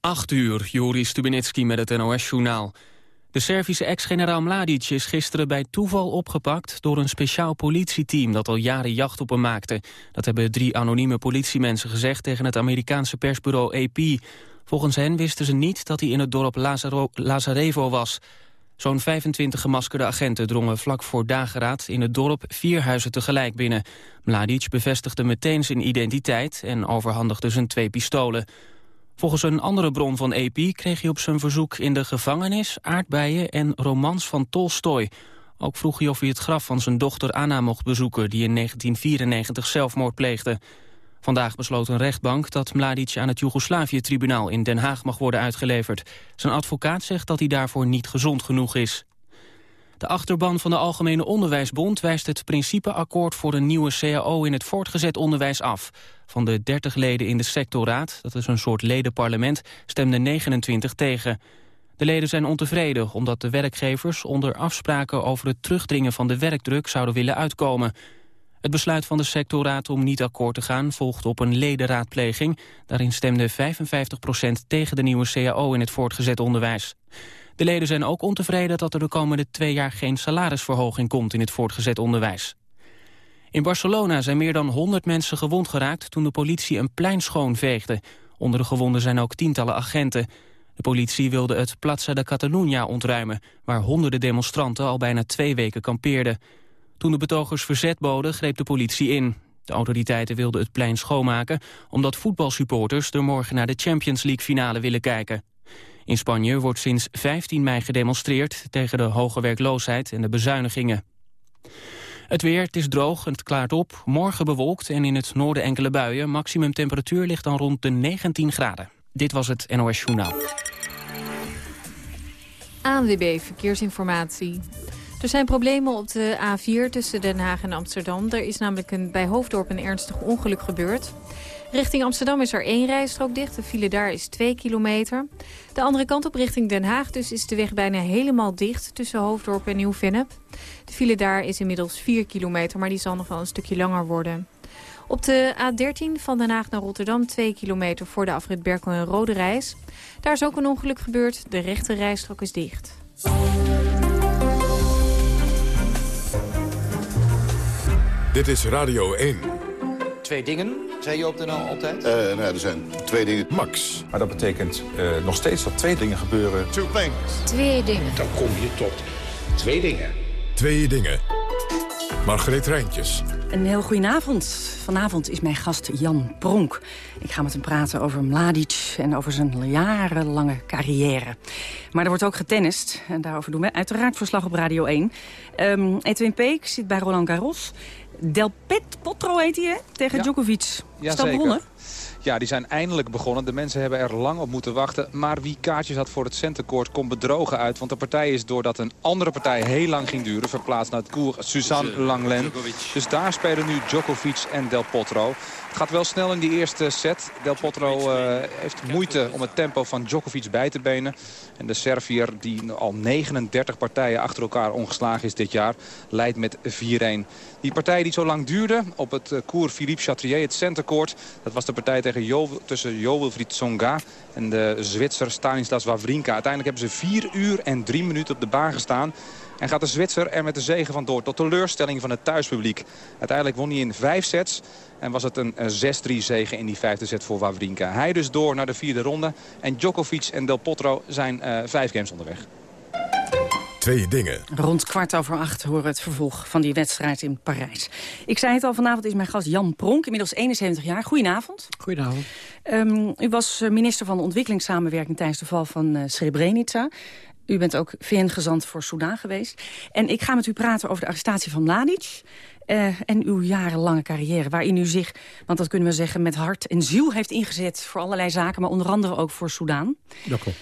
8 uur, Joris Stubenitski met het NOS-journaal. De Servische ex-generaal Mladic is gisteren bij toeval opgepakt... door een speciaal politieteam dat al jaren jacht op hem maakte. Dat hebben drie anonieme politiemensen gezegd... tegen het Amerikaanse persbureau AP. Volgens hen wisten ze niet dat hij in het dorp Lazarevo was. Zo'n 25 gemaskerde agenten drongen vlak voor dageraad... in het dorp vier huizen tegelijk binnen. Mladic bevestigde meteen zijn identiteit... en overhandigde zijn twee pistolen... Volgens een andere bron van AP kreeg hij op zijn verzoek in de gevangenis aardbeien en romans van Tolstoy. Ook vroeg hij of hij het graf van zijn dochter Anna mocht bezoeken, die in 1994 zelfmoord pleegde. Vandaag besloot een rechtbank dat Mladic aan het Joegoslavië-tribunaal in Den Haag mag worden uitgeleverd. Zijn advocaat zegt dat hij daarvoor niet gezond genoeg is. De achterban van de Algemene Onderwijsbond wijst het principeakkoord voor een nieuwe CAO in het voortgezet onderwijs af. Van de 30 leden in de sectorraad, dat is een soort ledenparlement, stemden 29 tegen. De leden zijn ontevreden omdat de werkgevers onder afspraken over het terugdringen van de werkdruk zouden willen uitkomen. Het besluit van de sectorraad om niet akkoord te gaan volgt op een ledenraadpleging. Daarin stemde 55% tegen de nieuwe CAO in het voortgezet onderwijs. De leden zijn ook ontevreden dat er de komende twee jaar geen salarisverhoging komt in het voortgezet onderwijs. In Barcelona zijn meer dan 100 mensen gewond geraakt toen de politie een plein schoonveegde. Onder de gewonden zijn ook tientallen agenten. De politie wilde het Plaza de Catalunya ontruimen, waar honderden demonstranten al bijna twee weken kampeerden. Toen de betogers verzet boden, greep de politie in. De autoriteiten wilden het plein schoonmaken, omdat voetbalsupporters er morgen naar de Champions League finale willen kijken. In Spanje wordt sinds 15 mei gedemonstreerd tegen de hoge werkloosheid en de bezuinigingen. Het weer, het is droog en het klaart op. Morgen bewolkt en in het noorden enkele buien. Maximum temperatuur ligt dan rond de 19 graden. Dit was het NOS Journaal. ANWB Verkeersinformatie. Er zijn problemen op de A4 tussen Den Haag en Amsterdam. Er is namelijk een, bij Hoofddorp een ernstig ongeluk gebeurd. Richting Amsterdam is er één rijstrook dicht. De file daar is 2 kilometer. De andere kant op richting Den Haag dus is de weg bijna helemaal dicht... tussen Hoofddorp en Nieuw-Vennep. De file daar is inmiddels 4 kilometer, maar die zal nog wel een stukje langer worden. Op de A13 van Den Haag naar Rotterdam 2 kilometer voor de afrit Berkel en Rode Reis. Daar is ook een ongeluk gebeurd. De rechte rijstrook is dicht. Dit is Radio 1. Twee dingen, zei je op de NL altijd? Uh, nou, er zijn twee dingen. Max. Maar dat betekent uh, nog steeds dat twee dingen gebeuren. Two things. Twee dingen. Dan kom je tot twee dingen. Twee dingen. Margreet Rijntjes. Een heel goedenavond. Vanavond is mijn gast Jan Pronk. Ik ga met hem praten over Mladic en over zijn jarenlange carrière. Maar er wordt ook getennist. En daarover doen we uiteraard verslag op Radio 1. Um, Edwin Peek zit bij Roland Garros. Del Pet Potro heet hij, hè? Tegen ja. Djokovic. Ja, is dat begonnen? Ja, die zijn eindelijk begonnen. De mensen hebben er lang op moeten wachten. Maar wie kaartjes had voor het centercourt komt bedrogen uit. Want de partij is doordat een andere partij heel lang ging duren... verplaatst naar het koer Suzanne Langlen. Dus daar spelen nu Djokovic en Del Potro. Het gaat wel snel in die eerste set. Del Potro uh, heeft moeite om het tempo van Djokovic bij te benen. En de Servier, die al 39 partijen achter elkaar ongeslagen is dit jaar... leidt met 4-1. Die partij die zo lang duurde op het koer Philippe Chatrier, het centercourt... dat was de partij tegen jo, tussen Jo Wilfried Tsonga en de Zwitser Stanislas Wawrinka. Uiteindelijk hebben ze 4 uur en 3 minuten op de baan gestaan. En gaat de Zwitser er met de zegen vandoor tot teleurstelling van het thuispubliek. Uiteindelijk won hij in vijf sets. En was het een 6-3 zegen in die vijfde set voor Wawrinka. Hij dus door naar de vierde ronde. En Djokovic en Del Potro zijn uh, vijf games onderweg. Twee dingen. Rond kwart over acht horen het vervolg van die wedstrijd in Parijs. Ik zei het al, vanavond is mijn gast Jan Pronk, inmiddels 71 jaar. Goedenavond. Goedenavond. Um, u was minister van Ontwikkelingssamenwerking tijdens de val van uh, Srebrenica. U bent ook VN-gezant voor Soudaan geweest. En ik ga met u praten over de arrestatie van Mladic... Uh, en uw jarenlange carrière, waarin u zich, want dat kunnen we zeggen... met hart en ziel heeft ingezet voor allerlei zaken... maar onder andere ook voor Soudaan. Dat klopt.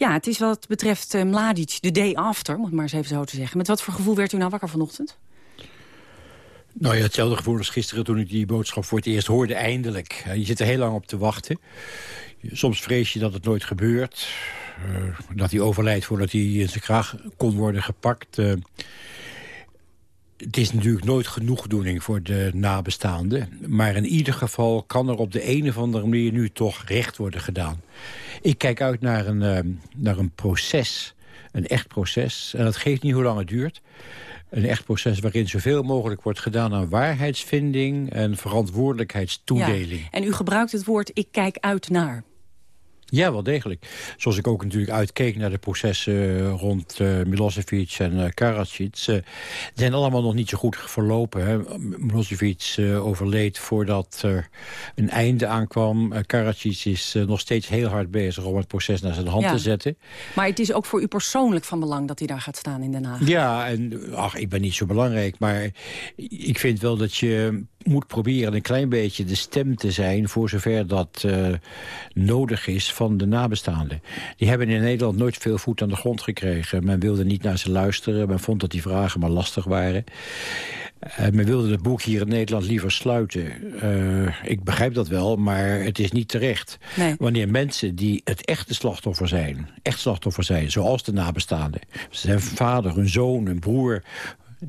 Ja, het is wat betreft uh, Mladic de day after, om het maar eens even zo te zeggen. Met wat voor gevoel werd u nou wakker vanochtend? Nou ja, hetzelfde gevoel als gisteren toen ik die boodschap voor het eerst hoorde, eindelijk. Je zit er heel lang op te wachten. Soms vrees je dat het nooit gebeurt. Uh, dat hij overlijdt voordat hij in zijn kraag kon worden gepakt. Uh, het is natuurlijk nooit genoegdoening voor de nabestaanden. Maar in ieder geval kan er op de een of andere manier nu toch recht worden gedaan. Ik kijk uit naar een, uh, naar een proces, een echt proces. En dat geeft niet hoe lang het duurt. Een echt proces waarin zoveel mogelijk wordt gedaan aan waarheidsvinding... en verantwoordelijkheidstoedeling. En u gebruikt het woord ik kijk uit naar. Ja, wel degelijk. Zoals ik ook natuurlijk uitkeek naar de processen rond uh, Milosevic en uh, Karadzic. Uh, zijn allemaal nog niet zo goed verlopen. Hè. Milosevic overleed voordat er een einde aankwam. Karadzic is nog steeds heel hard bezig om het proces naar zijn hand ja. te zetten. Maar het is ook voor u persoonlijk van belang dat hij daar gaat staan in Den Haag. Ja, en ach, ik ben niet zo belangrijk. Maar ik vind wel dat je moet proberen een klein beetje de stem te zijn... voor zover dat nodig is van de nabestaanden. Die hebben in Nederland nooit veel voet aan de grond gekregen. Men wilde niet naar ze luisteren. Men vond dat die vragen maar lastig waren. Uh, men wilde het boek hier in Nederland liever sluiten. Uh, ik begrijp dat wel, maar het is niet terecht. Nee. Wanneer mensen die het echte slachtoffer zijn... echt slachtoffer zijn, zoals de nabestaanden... zijn vader, hun zoon, hun broer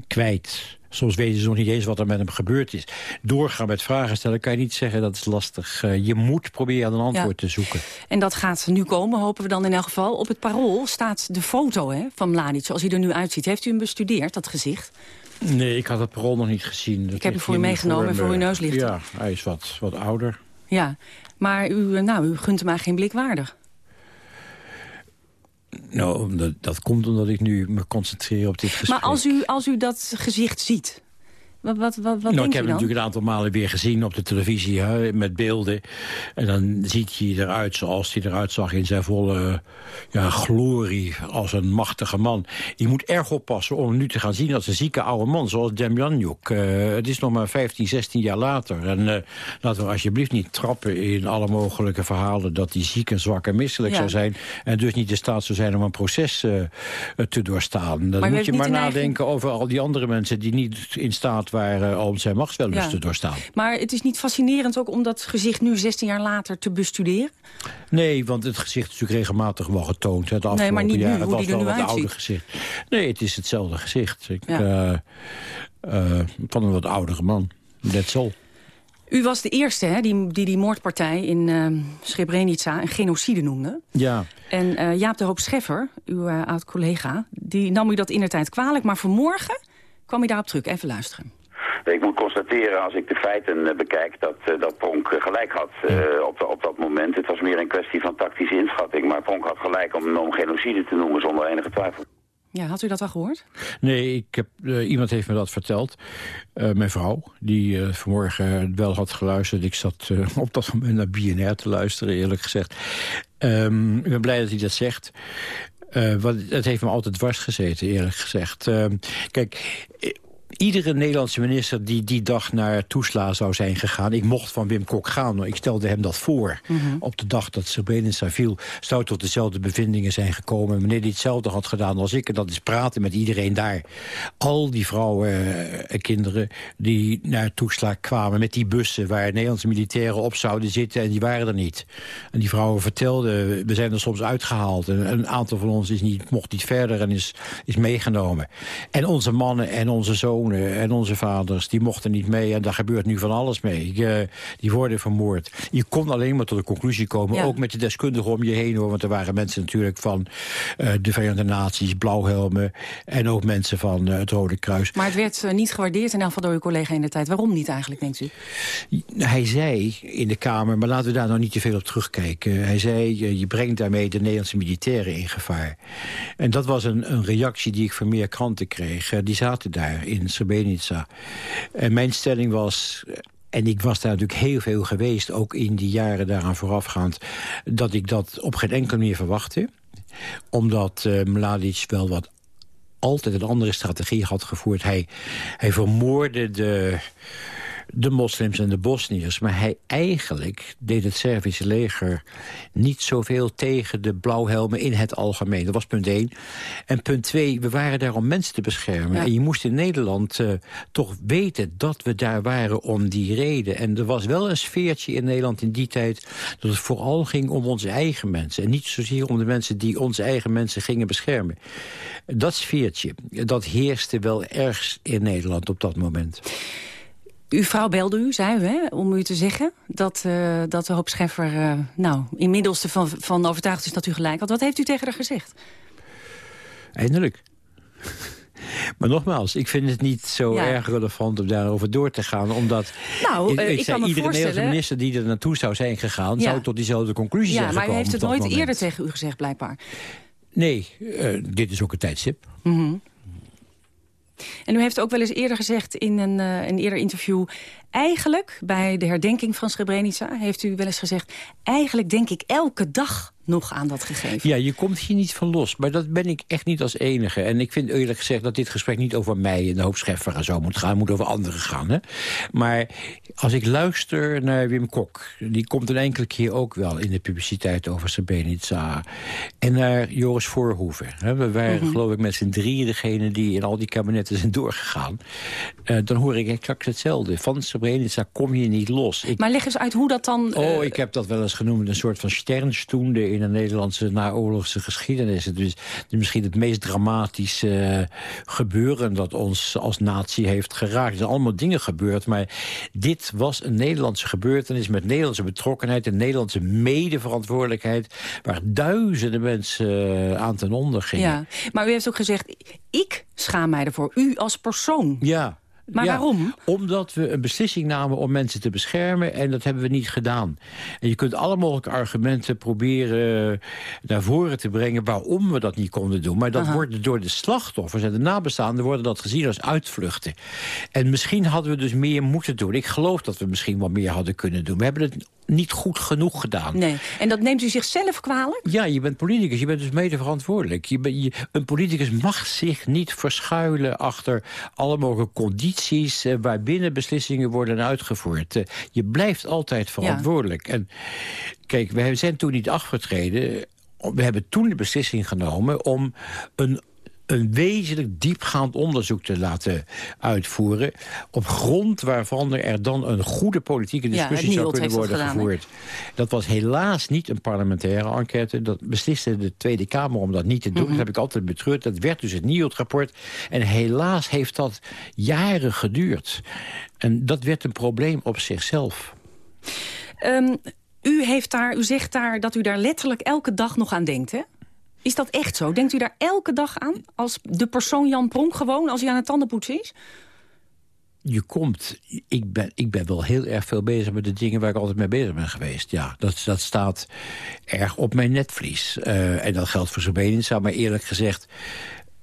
kwijt... Soms weten ze nog niet eens wat er met hem gebeurd is. Doorgaan met vragen stellen kan je niet zeggen dat is lastig. Uh, je moet proberen een antwoord ja. te zoeken. En dat gaat nu komen, hopen we dan in elk geval. Op het parool staat de foto hè, van Mladic, zoals hij er nu uitziet. Heeft u hem bestudeerd, dat gezicht? Nee, ik had het parool nog niet gezien. Dat ik heb hem voor u meegenomen en voor uw neus ligt. Ja, hij is wat, wat ouder. Ja, maar u, nou, u gunt hem eigenlijk geen blik waardig. Nou, dat, dat, komt omdat ik nu me concentreer op dit gesprek. Maar als u, als u dat gezicht ziet, wat, wat, wat, wat nou, ik heb hem natuurlijk een aantal malen weer gezien op de televisie hè, met beelden. En dan ziet hij eruit zoals hij eruit zag in zijn volle ja, glorie als een machtige man. Je moet erg oppassen om hem nu te gaan zien als een zieke oude man, zoals Demjanjuk. Uh, het is nog maar 15, 16 jaar later. En uh, laten we alsjeblieft niet trappen in alle mogelijke verhalen dat hij ziek en zwak en misselijk Ja. zou zijn. En dus niet in staat zou zijn om een proces uh, te doorstaan. Dan Maar moet je maar nadenken over al die andere mensen die niet in staat waren om zijn machtswellust Ja. te doorstaan. Maar het is niet fascinerend ook om dat gezicht nu 16 jaar later te bestuderen? Nee, want het gezicht is natuurlijk regelmatig wel getoond. Hè, de Nee, maar niet nu, jaren. het was die wel ouder uitziet. gezicht. Nee, het is hetzelfde gezicht. Ik, Ja. eh, eh, van een wat oudere man. That's all. U was de eerste hè, die, die die moordpartij in eh, Srebrenica een genocide noemde. Ja, En eh, Jaap de Hoop Scheffer, uw eh, oud-collega, die nam u dat in de tijd kwalijk. Maar vanmorgen kwam u daarop terug. Even luisteren. Ik moet constateren, als ik de feiten eh, bekijk, dat, eh, dat Pronk eh, gelijk had eh, op, de- op dat moment. Het was meer een kwestie van tactische inschatting. Maar Pronk had gelijk om, om genocide te noemen zonder enige twijfel. Ja, had u dat al gehoord? nee, ik heb, eh, iemand heeft me dat verteld. Eh, mijn vrouw, die eh, vanmorgen wel had geluisterd. Ik zat eh, op dat moment naar BNR te luisteren, eerlijk gezegd. Ehm, ik ben blij dat hij dat zegt. Eh, wat, het heeft me altijd dwars gezeten, eerlijk gezegd. Ehm, kijk, iedere Nederlandse minister die die dag naar Toesla zou zijn gegaan... ik mocht van Wim Kok gaan, ik stelde hem dat voor. Op de dag dat Srebrenica viel, zou tot dezelfde bevindingen zijn gekomen. Meneer die hetzelfde had gedaan als ik, en dat is praten met iedereen daar. Al die vrouwen eh, en kinderen die naar Toesla kwamen met die bussen... waar Nederlandse militairen op zouden zitten en die waren er niet. En die vrouwen vertelden, we zijn er soms uitgehaald. En een aantal van ons is niet, mocht niet verder en is, is meegenomen. En onze mannen en onze zonen en onze vaders, die mochten niet mee. En daar gebeurt nu van alles mee. Eh, die worden vermoord. Je kon alleen maar tot de conclusie komen, Ja. ook met de deskundigen om je heen. hoor. Want er waren mensen natuurlijk van eh, de Verenigde Naties, blauwhelmen... en ook mensen van eh, het Rode Kruis. Maar het werd niet gewaardeerd in elk geval door uw collega in de tijd. Waarom niet eigenlijk, denkt u? Hij zei in de Kamer, maar laten we daar nou niet te veel op terugkijken. Hij zei, je brengt daarmee de Nederlandse militairen in gevaar. En dat was een, een reactie die ik van meer kranten kreeg. Die zaten daar in Srebrenica. En mijn stelling was... eh, En ik was daar natuurlijk heel veel geweest, ook in die jaren daaraan voorafgaand... dat ik dat op geen enkele manier verwachtte. Omdat eh Mladic wel wat altijd een andere strategie had gevoerd. Hij, hij vermoorde de, de moslims en de Bosniërs. Maar hij eigenlijk deed het Servische leger niet zoveel tegen de blauwhelmen in het algemeen. Dat was punt één. En punt twee, we waren daar om mensen te beschermen. En je moest in Nederland uh, toch weten dat we daar waren om die reden. En er was wel een sfeertje in Nederland in die tijd... dat het vooral ging om onze eigen mensen. En niet zozeer om de mensen die onze eigen mensen gingen beschermen. Dat sfeertje, dat heerste wel ergens in Nederland op dat moment. Uw vrouw belde u, zei u, hè, om u te zeggen dat, uh, dat de hoop Scheffer uh, nou, inmiddels ervan van overtuigd is dat u gelijk had. Wat heeft u tegen haar gezegd? Eindelijk. Maar nogmaals, ik vind het niet zo erg relevant om daarover door te gaan. Omdat nou, uh, ik, ik kan iedere Nederlandse minister die er naartoe zou zijn gegaan... Ja. zou tot diezelfde conclusie ja, zijn gekomen. Ja, maar hij heeft het nooit moment. eerder tegen u gezegd, blijkbaar. Nee, uh, dit is ook een tijdstip. Mm -hmm. En u heeft ook wel eens eerder gezegd in een, uh, een eerder interview... eigenlijk, bij de herdenking van Srebrenica, heeft u wel eens gezegd... eigenlijk denk ik elke dag nog aan dat gegeven. Ja, je komt hier niet van los. Maar dat ben ik echt niet als enige. En ik vind eerlijk gezegd dat dit gesprek niet over mij... en de hoop Scheffer en zo moet gaan. Het moet over anderen gaan. Hè? Maar als ik luister naar Wim Kok... die komt een enkele keer ook wel in de publiciteit over Srebrenica. En naar Joris Voorhoeven. Hè? We waren mm -hmm. geloof ik met z'n drieën degene die in al die kabinetten zijn doorgegaan. Uh, dan hoor ik exact hetzelfde. Van Srebrenica kom je niet los. Ik... Maar leg eens uit hoe dat dan... Uh... Oh, ik heb dat wel eens genoemd. Een soort van sternstunde in de Nederlandse naoorlogse geschiedenis. Het is misschien het meest dramatische gebeuren dat ons als natie heeft geraakt. Er zijn allemaal dingen gebeurd, maar dit was een Nederlandse gebeurtenis met Nederlandse betrokkenheid en Nederlandse medeverantwoordelijkheid, waar duizenden mensen aan ten onder gingen. Ja, maar u heeft ook gezegd, ik schaam mij ervoor, u als persoon. Ja, maar ja, waarom? Omdat we een beslissing namen om mensen te beschermen en dat hebben we niet gedaan. En je kunt alle mogelijke argumenten proberen naar voren te brengen waarom we dat niet konden doen. Maar dat Aha. wordt door de slachtoffers en de nabestaanden worden dat gezien als uitvluchten. En misschien hadden we dus meer moeten doen. Ik geloof dat we misschien wat meer hadden kunnen doen. We hebben het niet goed genoeg gedaan. Nee. En dat neemt u zichzelf kwalijk? Ja, je bent politicus. Je bent dus mede verantwoordelijk. Je ben, je, een politicus mag zich niet verschuilen achter alle mogelijke condities... Eh, waarbinnen beslissingen worden uitgevoerd. Eh, je blijft altijd verantwoordelijk. Ja. En kijk, we zijn toen niet afgetreden... We hebben toen de beslissing genomen om een een wezenlijk diepgaand onderzoek te laten uitvoeren... op grond waarvan er dan een goede politieke discussie ja, zou kunnen worden gedaan, gevoerd. He? Dat was helaas niet een parlementaire enquête. Dat besliste de Tweede Kamer om dat niet te doen. Mm -hmm. Dat heb ik altijd betreurd. Dat werd dus het NIOT-rapport. En helaas heeft dat jaren geduurd. En dat werd een probleem op zichzelf. Um, u, heeft daar, u zegt daar dat u daar letterlijk elke dag nog aan denkt, hè? Is dat echt zo? Denkt u daar elke dag aan? Als de persoon Jan Pronk gewoon, als hij aan het tandenpoetsen is? Je komt, ik ben, ik ben wel heel erg veel bezig met de dingen waar ik altijd mee bezig ben geweest. Ja, dat, dat staat erg op mijn netvlies. Uh, en dat geldt voor Srebrenica, maar eerlijk gezegd...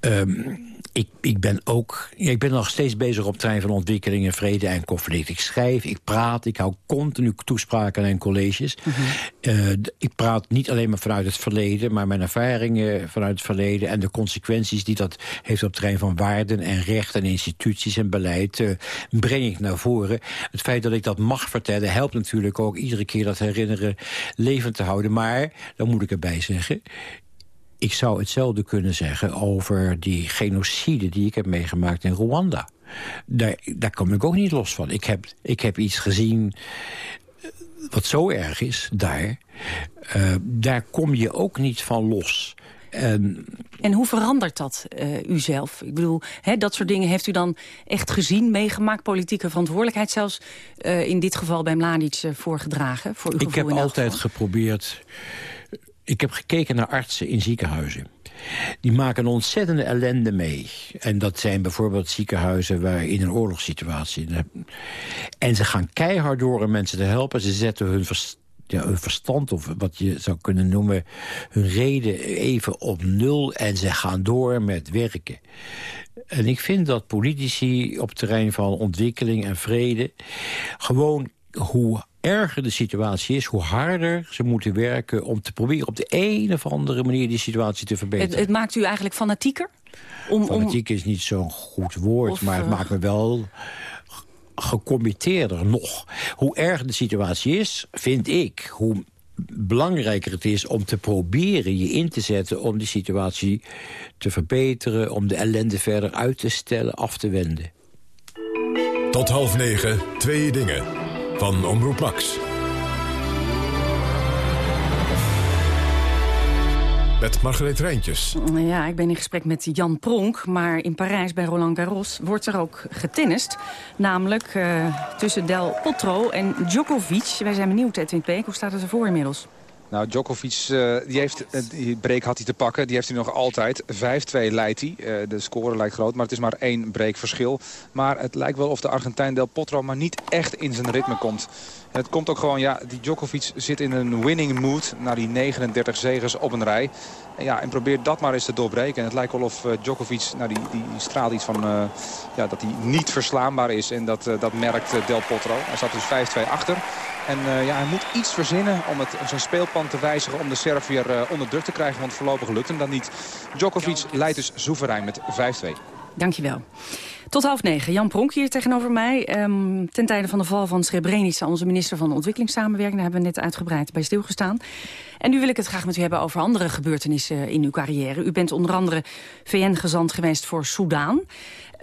Um, ik, ik, ben ook, ik ben nog steeds bezig op het terrein van ontwikkelingen, vrede en conflict. Ik schrijf, ik praat, ik hou continu toespraken en colleges. Mm -hmm. uh, ik praat niet alleen maar vanuit het verleden, maar mijn ervaringen vanuit het verleden en de consequenties die dat heeft op het terrein van waarden en recht en instituties en beleid, uh, breng ik naar voren. Het feit dat ik dat mag vertellen helpt natuurlijk ook iedere keer dat herinneren levend te houden. Maar, dan moet ik erbij zeggen, ik zou hetzelfde kunnen zeggen over die genocide die ik heb meegemaakt in Rwanda. Daar, daar kom ik ook niet los van. Ik heb, ik heb iets gezien wat zo erg is, daar. Uh, daar kom je ook niet van los. En, en hoe verandert dat uh, u zelf? Ik bedoel, hè, dat soort dingen heeft u dan echt gezien, meegemaakt... politieke verantwoordelijkheid zelfs uh, in dit geval bij Mladic voorgedragen? Voor uw ik heb altijd geval? geprobeerd... Ik heb gekeken naar artsen in ziekenhuizen. Die maken ontzettende ellende mee. En dat zijn bijvoorbeeld ziekenhuizen waar in een oorlogssituatie... En ze gaan keihard door om mensen te helpen. Ze zetten hun verstand ja, hun verstand, of wat je zou kunnen noemen... hun reden even op nul en ze gaan door met werken. En ik vind dat politici op het terrein van ontwikkeling en vrede... gewoon hoe erger de situatie is, hoe harder ze moeten werken... om te proberen op de een of andere manier die situatie te verbeteren. Het, het maakt u eigenlijk fanatieker? Om, Fanatiek is niet zo'n goed woord, of, maar het uh... maakt me wel gecommitteerder nog. Hoe erg de situatie is, vind ik, hoe belangrijker het is om te proberen je in te zetten... om die situatie te verbeteren, om de ellende verder uit te stellen, af te wenden. Tot half negen, twee dingen. Van Omroep Max. Met Margreet Rijntjes. Ja, ik ben in gesprek met Jan Pronk. Maar in Parijs bij Roland Garros wordt er ook getennist. Namelijk uh, tussen Del Potro en Djokovic. Wij zijn benieuwd, Edwin Peek. Hoe staat het ervoor inmiddels? Nou, Djokovic, uh, die heeft, uh, die break had hij te pakken. Die heeft hij nog altijd. 5-2 leidt hij. Uh, de score lijkt groot, maar het is maar één break verschil. Maar het lijkt wel of de Argentijn Del Potro maar niet echt in zijn ritme komt. En het komt ook gewoon, ja, die Djokovic zit in een winning mood... na die 39 zegers op een rij. En, ja, en probeert dat maar eens te doorbreken. En het lijkt wel of Djokovic, nou, die, die straalt iets van... ja, dat hij niet verslaanbaar is. En dat, dat merkt Del Potro. Hij staat dus 5-2 achter. En uh, ja, hij moet iets verzinnen om het, zijn speelplan te wijzigen... om de Servier uh, onder druk te krijgen, want voorlopig lukt hem dat niet. Djokovic leidt dus soeverein met 5-2. Dankjewel. Tot half negen. Jan Pronk hier tegenover mij. Um, ten tijde van de val van Srebrenica, onze minister van Ontwikkelingssamenwerking... daar hebben we net uitgebreid bij stilgestaan. En nu wil ik het graag met u hebben over andere gebeurtenissen in uw carrière. U bent onder andere VN-gezant geweest voor Soudaan.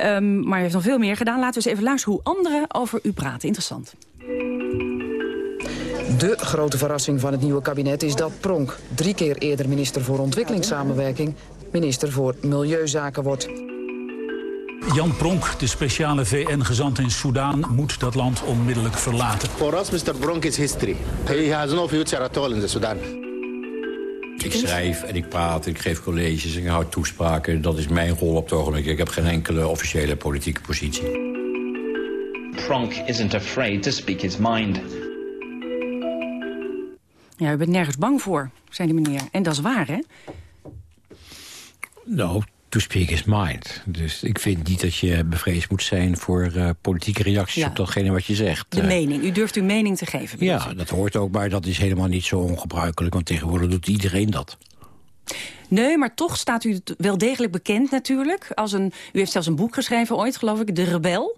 Um, maar u heeft nog veel meer gedaan. Laten we eens even luisteren hoe anderen over u praten. Interessant. De grote verrassing van het nieuwe kabinet is dat Pronk... drie keer eerder minister voor ontwikkelingssamenwerking... minister voor Milieuzaken wordt. Jan Pronk, de speciale VN-gezant in Soudaan, moet dat land onmiddellijk verlaten. For us, Mr. Pronk is history. He has no future at all in the Sudan. Ik schrijf en ik praat, ik geef colleges en ik houd toespraken. Dat is mijn rol op het ogenblik. Ik heb geen enkele officiële politieke positie. Pronk isn't afraid to speak his mind. Ja, u bent nergens bang voor, zei de meneer. En dat is waar, hè? Nou, to speak his mind. Dus ik vind niet dat je bevreesd moet zijn voor uh, politieke reacties ja. op datgene wat je zegt. De uh, mening. U durft uw mening te geven. Ja, dat hoort ook, maar dat is helemaal niet zo ongebruikelijk. Want tegenwoordig doet iedereen dat. Nee, maar toch staat u wel degelijk bekend natuurlijk. Als een, u heeft zelfs een boek geschreven ooit, geloof ik, De Rebel.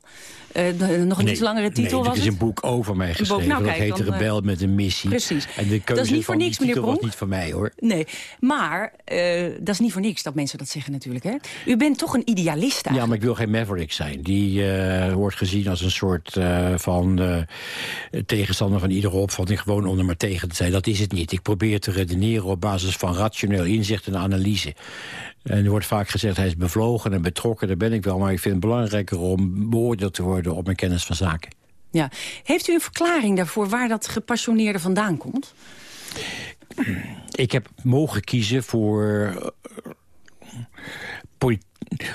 Uh, nog een nee, iets langere titel nee, was er is een boek over mij geschreven. Nou, dat kijk, heet dan, Rebel met een missie. Precies. En de keuze dat is niet voor niks, meneer was niet van mij, hoor. Nee, maar uh, dat is niet voor niks dat mensen dat zeggen natuurlijk. Hè? U bent toch een idealist eigenlijk. Ja, maar ik wil geen maverick zijn. Die uh, wordt gezien als een soort van tegenstander van iedere opvatting. Gewoon om er maar tegen te zijn. Dat is het niet. Ik probeer te redeneren op basis van rationeel inzicht en analyse. En er wordt vaak gezegd, hij is bevlogen en betrokken. Daar ben ik wel, maar ik vind het belangrijker om beoordeeld te worden op mijn kennis van zaken. Ja. Heeft u een verklaring daarvoor waar dat gepassioneerde vandaan komt? Ik heb mogen kiezen voor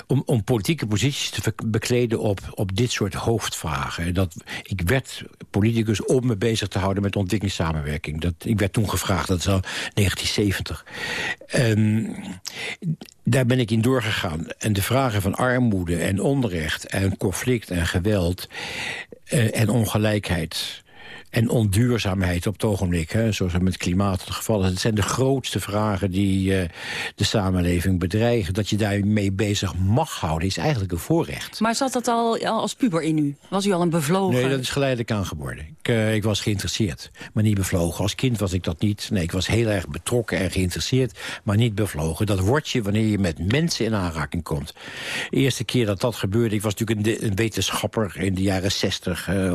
om, om politieke posities te bekleden op, op dit soort hoofdvragen. Dat, ik werd politicus om me bezig te houden met ontwikkelingssamenwerking. Dat, ik werd toen gevraagd, dat is al 1970. Um, daar ben ik in doorgegaan. En de vragen van armoede en onrecht en conflict en geweld... Uh, en ongelijkheid en onduurzaamheid op het ogenblik. Hè, zoals met klimaat het geval is. Het zijn de grootste vragen die uh, de samenleving bedreigen. Dat je daarmee bezig mag houden is eigenlijk een voorrecht. Maar zat dat al als puber in u? Was u al een bevlogen? Nee, dat is geleidelijk aangeboren. Ik, uh, ik was geïnteresseerd, maar niet bevlogen. Als kind was ik dat niet. Nee, ik was heel erg betrokken en geïnteresseerd, maar niet bevlogen. Dat word je wanneer je met mensen in aanraking komt. De eerste keer dat dat gebeurde, ik was natuurlijk een, een wetenschapper in de jaren zestig. Uh,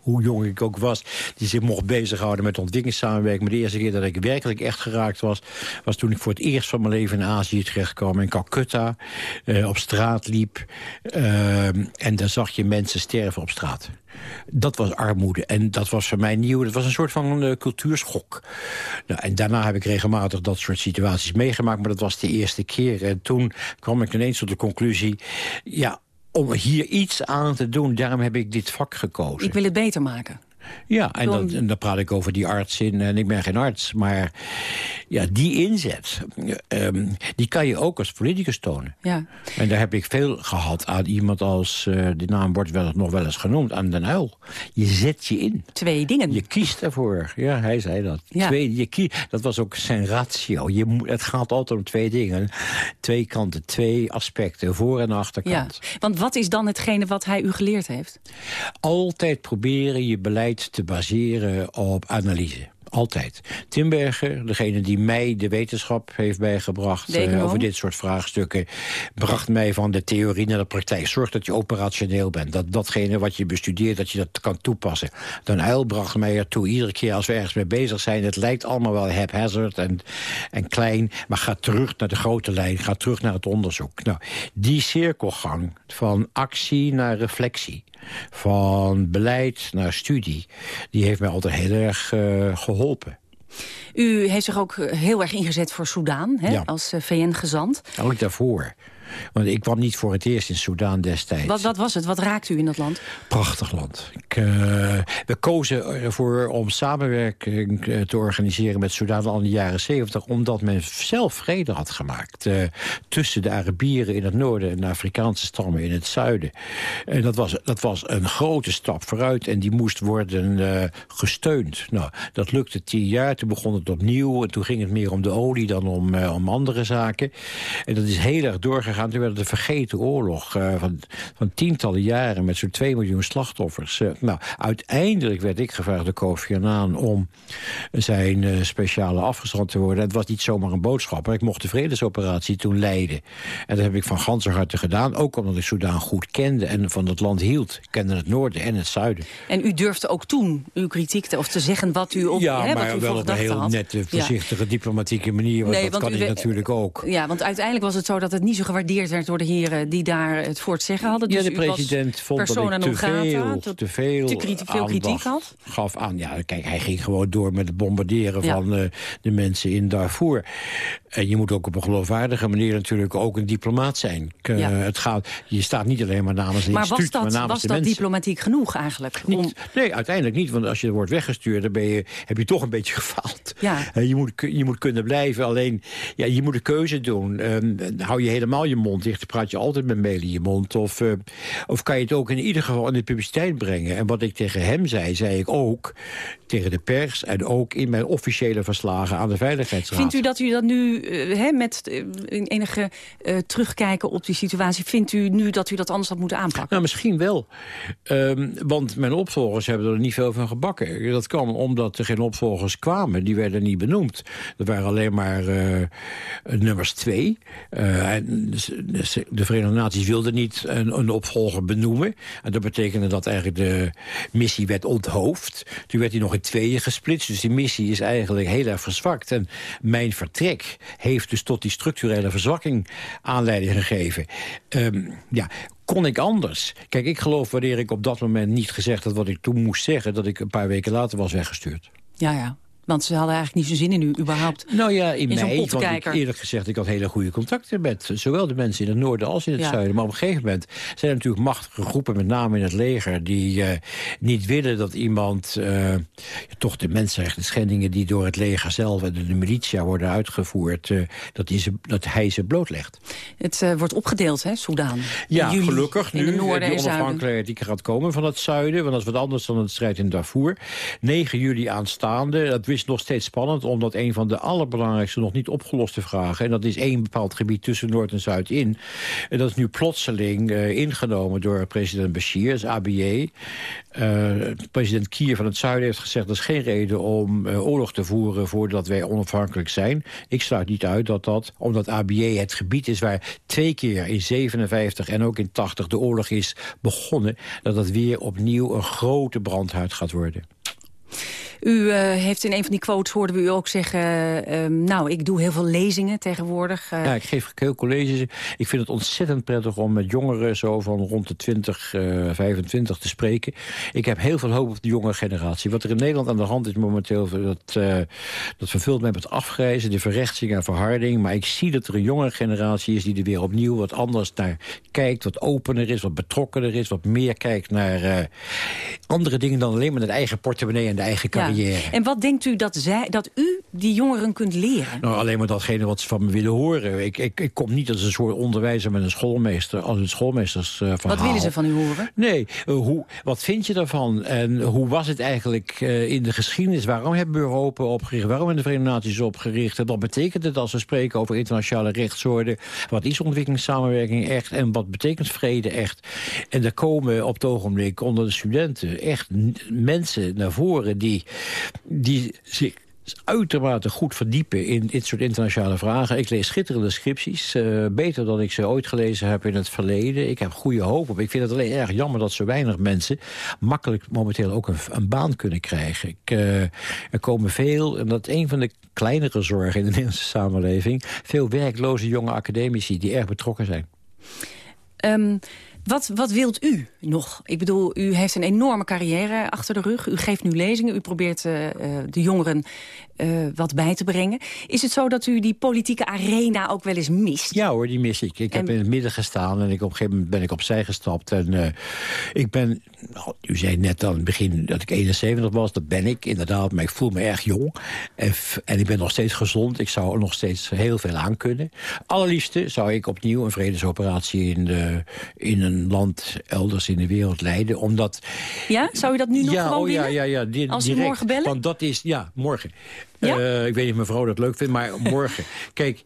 hoe jong ik ook was die zich mocht bezighouden met ontwikkelingssamenwerking. Maar de eerste keer dat ik werkelijk echt geraakt was... was toen ik voor het eerst van mijn leven in Azië terechtkwam. In Calcutta, uh, op straat liep. Uh, en daar zag je mensen sterven op straat. Dat was armoede. En dat was voor mij nieuw. Dat was een soort van uh, cultuurschok. Nou, en daarna heb ik regelmatig dat soort situaties meegemaakt. Maar dat was de eerste keer. En toen kwam ik ineens tot de conclusie... ja, om hier iets aan te doen, daarom heb ik dit vak gekozen. Ik wil het beter maken. Ja, en dan, en dan praat ik over die arts in, en ik ben geen arts. Maar ja, die inzet, ehm, die kan je ook als politicus tonen. Ja. En daar heb ik veel gehad aan iemand als, uh, die naam wordt wel, nog wel eens genoemd, aan Den Uil. Je zet je in. Twee dingen. Je kiest ervoor. Ja, hij zei dat. Ja. Twee, je kiest, dat was ook zijn ratio. Je moet, het gaat altijd om twee dingen. Twee kanten, twee aspecten, voor- en achterkant. Ja. Want wat is dan hetgene wat hij u geleerd heeft? Altijd proberen je beleid te baseren op analyse. Altijd. Timberger, degene die mij de wetenschap heeft bijgebracht... Uh, over dit soort vraagstukken... bracht mij van de theorie naar de praktijk. Zorg dat je operationeel bent. Dat datgene wat je bestudeert, dat je dat kan toepassen. Dan Uil bracht mij ertoe, iedere keer als we ergens mee bezig zijn... het lijkt allemaal wel haphazard en, en klein... maar ga terug naar de grote lijn, ga terug naar het onderzoek. Nou, die cirkelgang van actie naar reflectie van beleid naar studie... die heeft mij altijd heel erg uh, geholpen. U heeft zich ook heel erg ingezet voor Soudaan, hè, ja. als uh, VN-gezant. Ook daarvoor. Want ik kwam niet voor het eerst in Soudaan destijds. Wat, wat was het? Wat raakte u in dat land? Prachtig land. Ik, uh, we kozen ervoor om samenwerking te organiseren met Soudaan al in de jaren 70... omdat men zelf vrede had gemaakt uh, tussen de Arabieren in het noorden... en de Afrikaanse stammen in het zuiden. En dat was, dat was een grote stap vooruit en die moest worden uh, gesteund. Nou, dat lukte tien jaar, toen begon het opnieuw... en toen ging het meer om de olie dan om, om andere zaken. En dat is heel erg doorgegaan Toen werd het een vergeten oorlog uh, van, van tientallen jaren... met zo'n 2 miljoen slachtoffers. Uh, nou, uiteindelijk werd ik gevraagd door Kofi Annan... om zijn uh, speciale afgestand te worden. Het was niet zomaar een boodschap. Ik mocht de vredesoperatie toen leiden. En dat heb ik van ganser harte gedaan. Ook omdat ik Soudaan goed kende en van het land hield. Ik kende het noorden en het zuiden. En u durfde ook toen uw kritiek te, of te zeggen wat u op Ja, hè, maar u wel op een heel had. nette, voorzichtige, ja. diplomatieke manier. Want Nee, dat want kan u natuurlijk ook. Ja, want uiteindelijk was het zo dat het niet zo gewaardeerd werd door de heren die daar het voor het zeggen hadden. Ja, Dus de u was president vond dat ik te veel, te- te veel, te kriti- veel kritiek had. gaf aan. Ja, kijk, hij ging gewoon door met het bombarderen Ja. van eh, de mensen in Darfur. En je moet ook op een geloofwaardige manier natuurlijk ook een diplomaat zijn. Eh, Ja. het gaat, je staat niet alleen maar namens een Maar was instituut, maar dat, namens was de dat mensen. diplomatiek genoeg eigenlijk? Om, nee, uiteindelijk niet. Want als je wordt weggestuurd, dan ben je, heb je toch een beetje gefaald. Ja. Eh, je, moet, je moet kunnen blijven. Alleen, ja, je moet een keuze doen. Ehm, hou je helemaal je mond dicht, praat je altijd met mail in je mond. Of, eh, of kan je het ook in ieder geval in de publiciteit brengen. En wat ik tegen hem zei, zei ik ook tegen de pers... en ook in mijn officiële verslagen aan de Veiligheidsraad. Vindt u dat u dat nu, eh, met in enige terugkijken op die situatie... vindt u nu dat u dat anders had moeten aanpakken? Nou, misschien wel. Ehm, want mijn opvolgers hebben er niet veel van gebakken. Dat kwam omdat er geen opvolgers kwamen. Die werden niet benoemd. Er waren alleen maar nummers twee. En de, de Verenigde Naties wilden niet een, een opvolger benoemen. En dat betekende dat eigenlijk de missie werd onthoofd. Toen werd hij nog in tweeën gesplitst. Dus die missie is eigenlijk heel erg verzwakt. En mijn vertrek heeft dus tot die structurele verzwakking aanleiding gegeven. Ehm, ja, kon ik anders? Kijk, ik geloof wanneer ik op dat moment niet gezegd had wat ik toen moest zeggen... dat ik een paar weken later was weggestuurd. Ja, ja. Want ze hadden eigenlijk niet zo zin in u, überhaupt. Nou ja, in, In mij, want ik, eerlijk gezegd, ik had hele goede contacten met zowel de mensen in het noorden als in het Ja. zuiden. Maar op een gegeven moment zijn er natuurlijk machtige groepen, met name in het leger, die eh, niet willen dat iemand, eh, toch de mensenrechten schendingen die door het leger zelf en de, de militia worden uitgevoerd, eh, dat, die ze, dat hij ze blootlegt. Het wordt opgedeeld, hè, Soudaan. Ja, In juli, gelukkig in nu. de noorden die onafhankelijkheid die gaat komen van het zuiden. Want dat is wat anders dan het strijd in Darfur. 9 juli aanstaande. Dat is nog steeds spannend. Omdat een van de allerbelangrijkste nog niet opgeloste vragen... en dat is één bepaald gebied tussen Noord en Zuid in. En dat is nu plotseling eh, ingenomen door president Bashir, is ABA. Eh, president Kier van het zuiden heeft gezegd... dat is geen reden om eh, oorlog te voeren voordat wij onafhankelijk zijn. Ik sluit niet uit dat dat, omdat ABA het gebied is... waar twee keer in 57 en ook in 80 de oorlog is begonnen... dat dat weer opnieuw een grote brandhaard gaat worden. U eh, heeft in een van die quotes, hoorden we u ook zeggen... ehm, nou, ik doe heel veel lezingen tegenwoordig. Ja, ik geef heel colleges. Ik vind het ontzettend prettig om met jongeren zo van rond de 20, 25 te spreken. Ik heb heel veel hoop op de jonge generatie. Wat er in Nederland aan de hand is momenteel... dat, dat vervult mij met afgrijzen, de verrechtsing en verharding. Maar ik zie dat er een jonge generatie is die er weer opnieuw wat anders naar kijkt. Wat opener is, wat betrokkener is, wat meer kijkt naar andere dingen dan alleen maar het eigen portemonnee en de eigen carrière. Ja. En wat denkt u dat, zij, dat u die jongeren kunt leren? Nou, alleen maar datgene wat ze van me willen horen. Ik, ik, ik kom niet als een soort onderwijzer met een schoolmeester, als een schoolmeestersverhaal. Uh, wat willen ze van u horen? Nee, uh, hoe, wat vind je daarvan? En hoe was het eigenlijk uh, in de geschiedenis? Waarom hebben we Europa opgericht? Waarom hebben de Verenigde Naties opgericht? En wat betekent het als we spreken over internationale rechtsorde? Wat is ontwikkelingssamenwerking echt? En wat betekent vrede echt? En daar komen op het ogenblik onder de studenten echt mensen naar voren die, die zich uitermate goed verdiepen in dit soort internationale vragen. Ik lees schitterende scripties, uh, beter dan ik ze ooit gelezen heb in het verleden. Ik heb goede hoop op. Ik vind het alleen erg jammer dat zo weinig mensen makkelijk momenteel ook een, een baan kunnen krijgen. Ik, uh, er komen veel, en dat is een van de kleinere zorgen in de Nederlandse samenleving, veel werkloze jonge academici die erg betrokken zijn. Um, wat, wat wilt u nog? Ik bedoel, u heeft een enorme carrière achter de rug. U geeft nu lezingen, u probeert uh, de jongeren uh, wat bij te brengen. Is het zo dat u die politieke arena ook wel eens mist? Ja hoor, die mis ik. Ik en... heb in het midden gestaan en ik, op een gegeven moment ben ik opzij gestapt. En uh, ik ben, nou, u zei net aan het begin dat ik 71 was. Dat ben ik inderdaad, maar ik voel me erg jong. En, en ik ben nog steeds gezond. Ik zou er nog steeds heel veel aan kunnen. Allerliefste zou ik opnieuw een vredesoperatie in, de, in een land elders in de wereld leiden. Omdat... Ja, zou u dat nu nog ja, gewoon oh, willen? Ja, ja, ja, di Als direct, morgen bellen? Want dat is, ja, morgen. Ja? Uh, ik weet niet of mevrouw dat leuk vindt, maar morgen. Kijk,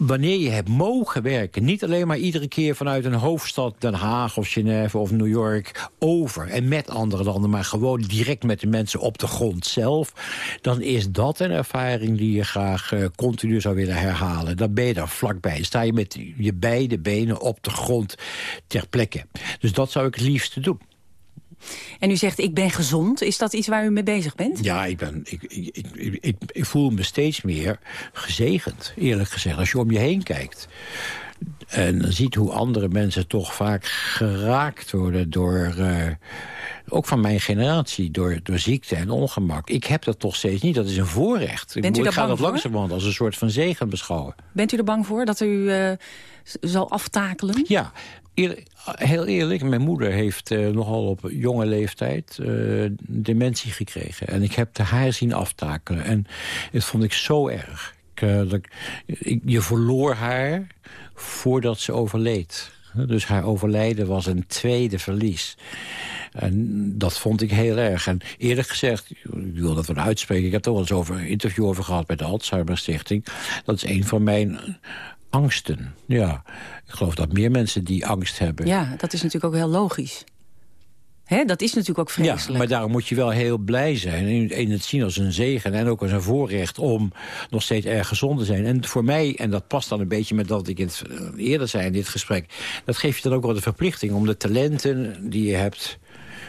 wanneer je hebt mogen werken... niet alleen maar iedere keer vanuit een hoofdstad... Den Haag of Genève of New York over en met andere landen... maar gewoon direct met de mensen op de grond zelf... dan is dat een ervaring die je graag uh, continu zou willen herhalen. Dan ben je daar vlakbij. Sta je met je beide benen op de grond ter plekke. Dus dat zou ik het liefste doen. En u zegt, ik ben gezond. Is dat iets waar u mee bezig bent? Ja, ik, ben, ik, ik, ik, ik, voel me steeds meer gezegend, eerlijk gezegd. Als je om je heen kijkt en ziet hoe andere mensen toch vaak geraakt worden door... Uh, ook van mijn generatie, door, door ziekte en ongemak. Ik heb dat toch steeds niet. Dat is een voorrecht. Bent u ik ga dat voor? langzamerhand als een soort van zegen beschouwen. Bent u er bang voor dat u uh, zal aftakelen? Ja, heel eerlijk, mijn moeder heeft uh, nogal op jonge leeftijd uh, dementie gekregen. En ik heb haar zien aftakelen. En dat vond ik zo erg. Uh, dat je verloor haar voordat ze overleed. Dus haar overlijden was een tweede verlies. En dat vond ik heel erg. En eerlijk gezegd, ik wil dat wel uitspreken... ik heb er wel eens over een interview over gehad bij de Alzheimer Stichting. Dat is een van mijn angsten, ja. Ik geloof dat meer mensen die angst hebben. Ja, dat is natuurlijk ook heel logisch. Hè, dat is natuurlijk ook vreselijk. Ja, maar daarom moet je wel heel blij zijn. En, het zien als een zegen en ook als een voorrecht om nog steeds erg gezond te zijn. En voor mij, en dat past dan een beetje met wat ik het eerder zei in dit gesprek... dat geeft je dan ook wel de verplichting om de talenten die je hebt...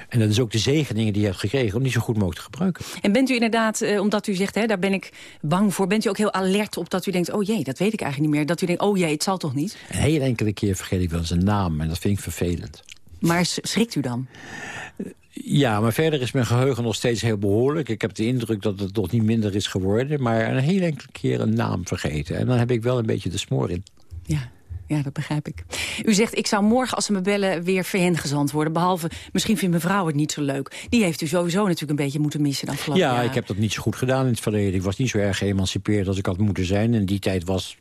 En dat is ook de zegeningen die je hebt gekregen... om die zo goed mogelijk te gebruiken. En bent u inderdaad, eh, omdat u zegt, hè, daar ben ik bang voor... bent u ook heel alert op dat u denkt, oh jee, dat weet ik eigenlijk niet meer. Dat u denkt, oh jee, het zal toch niet? Een hele enkele keer vergeet ik wel een naam en dat vind ik vervelend. Maar schrikt u dan? Ja, maar verder is mijn geheugen nog steeds heel behoorlijk. Ik heb de indruk dat het toch niet minder is geworden. Maar een hele enkele keer een naam vergeten. En dan heb ik wel een beetje de smoor in. Ja. Ja, dat begrijp ik. U zegt, ik zou morgen als ze me bellen weer VN-gezant worden. Behalve, misschien vindt mevrouw het niet zo leuk. Die heeft u sowieso natuurlijk een beetje moeten missen dan afgelopen Ja, jaar. ik heb dat niet zo goed gedaan in het verleden. Ik was niet zo erg geëmancipeerd als ik had moeten zijn. In die tijd was,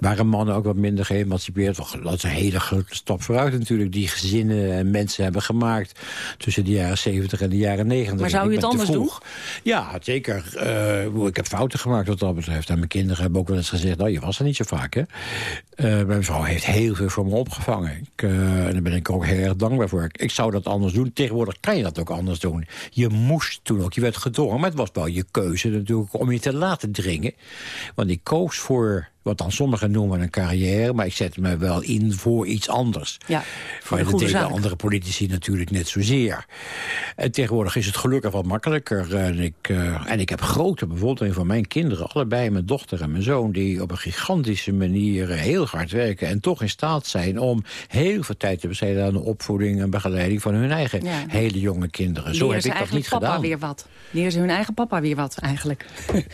waren mannen ook wat minder geëmancipeerd. Dat is een hele grote stap vooruit natuurlijk. Die gezinnen en mensen hebben gemaakt tussen de jaren 70 en de jaren 90. Maar zou u het anders doen? Ja, zeker. Uh, ik heb fouten gemaakt wat dat betreft. En mijn kinderen hebben ook wel eens gezegd... nou, je was er niet zo vaak, hè. Uh, mijn vrouw heeft heel veel voor me opgevangen. Ik, uh, en daar ben ik ook heel erg dankbaar voor. Ik, ik, zou dat anders doen. Tegenwoordig kan je dat ook anders doen. Je moest toen ook, je werd gedwongen. Maar het was wel je keuze natuurlijk om je te laten dringen. Want ik koos voor wat dan sommigen noemen een carrière... maar ik zet me wel in voor iets anders. Ja, voor maar de dat deden zaak. andere politici natuurlijk net zozeer. En tegenwoordig is het gelukkig wat makkelijker. En ik, uh, en ik heb grote bewondering voor mijn kinderen. Allebei mijn dochter en mijn zoon... die op een gigantische manier heel hard werken... en toch in staat zijn om heel veel tijd te besteden... aan de opvoeding en begeleiding van hun eigen ja. hele jonge kinderen. Zo heb ik dat niet papa gedaan. weer wat. Leren ze hun eigen papa weer wat eigenlijk.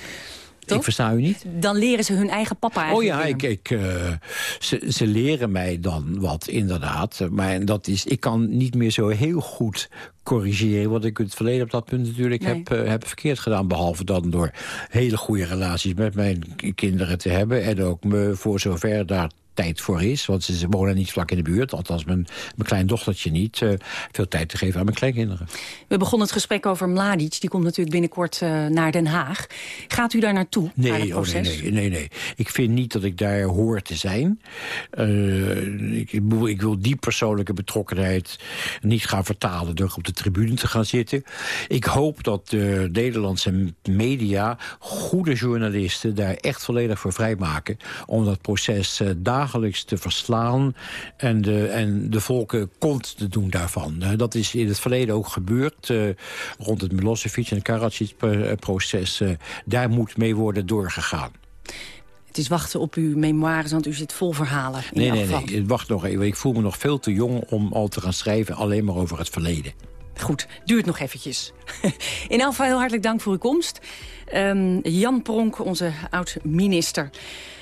Ik versta u niet. Dan leren ze hun eigen papa Oh eigenlijk ja, ik, ik, uh, ze, ze leren mij dan wat, inderdaad. Maar dat is, ik kan niet meer zo heel goed corrigeren... wat ik in het verleden op dat punt natuurlijk Nee. heb, uh, heb verkeerd gedaan. Behalve dan door hele goede relaties met mijn kinderen te hebben... en ook me voor zover daar tijd voor is. Want ze, wonen niet vlak in de buurt. Althans, mijn, mijn klein dochtertje niet. Uh, veel tijd te geven aan mijn kleinkinderen. We begonnen het gesprek over Mladic. Die komt natuurlijk binnenkort uh, naar Den Haag. Gaat u daar naartoe? Nee, oh, nee, nee, nee, nee. Ik vind niet dat ik daar hoor te zijn. Uh, ik, ik, wil die persoonlijke betrokkenheid niet gaan vertalen... door op de tribune te gaan zitten. Ik hoop dat de Nederlandse media, goede journalisten... daar echt volledig voor vrijmaken... om dat proces uh, dagelijks te verslaan en de, en de volken kont te doen daarvan. Uh, dat is in het verleden ook gebeurd uh, rond het Milosevic en Karadzic-proces. Uh, daar moet mee worden doorgegaan. Het is wachten op uw memoires, want u zit vol verhalen. In nee, nee, nee, wacht nog even. Ik voel me nog veel te jong om al te gaan schrijven alleen maar over het verleden. Goed, duurt nog eventjes. In elk geval heel hartelijk dank voor uw komst. Um, Jan Pronk, onze oud-minister.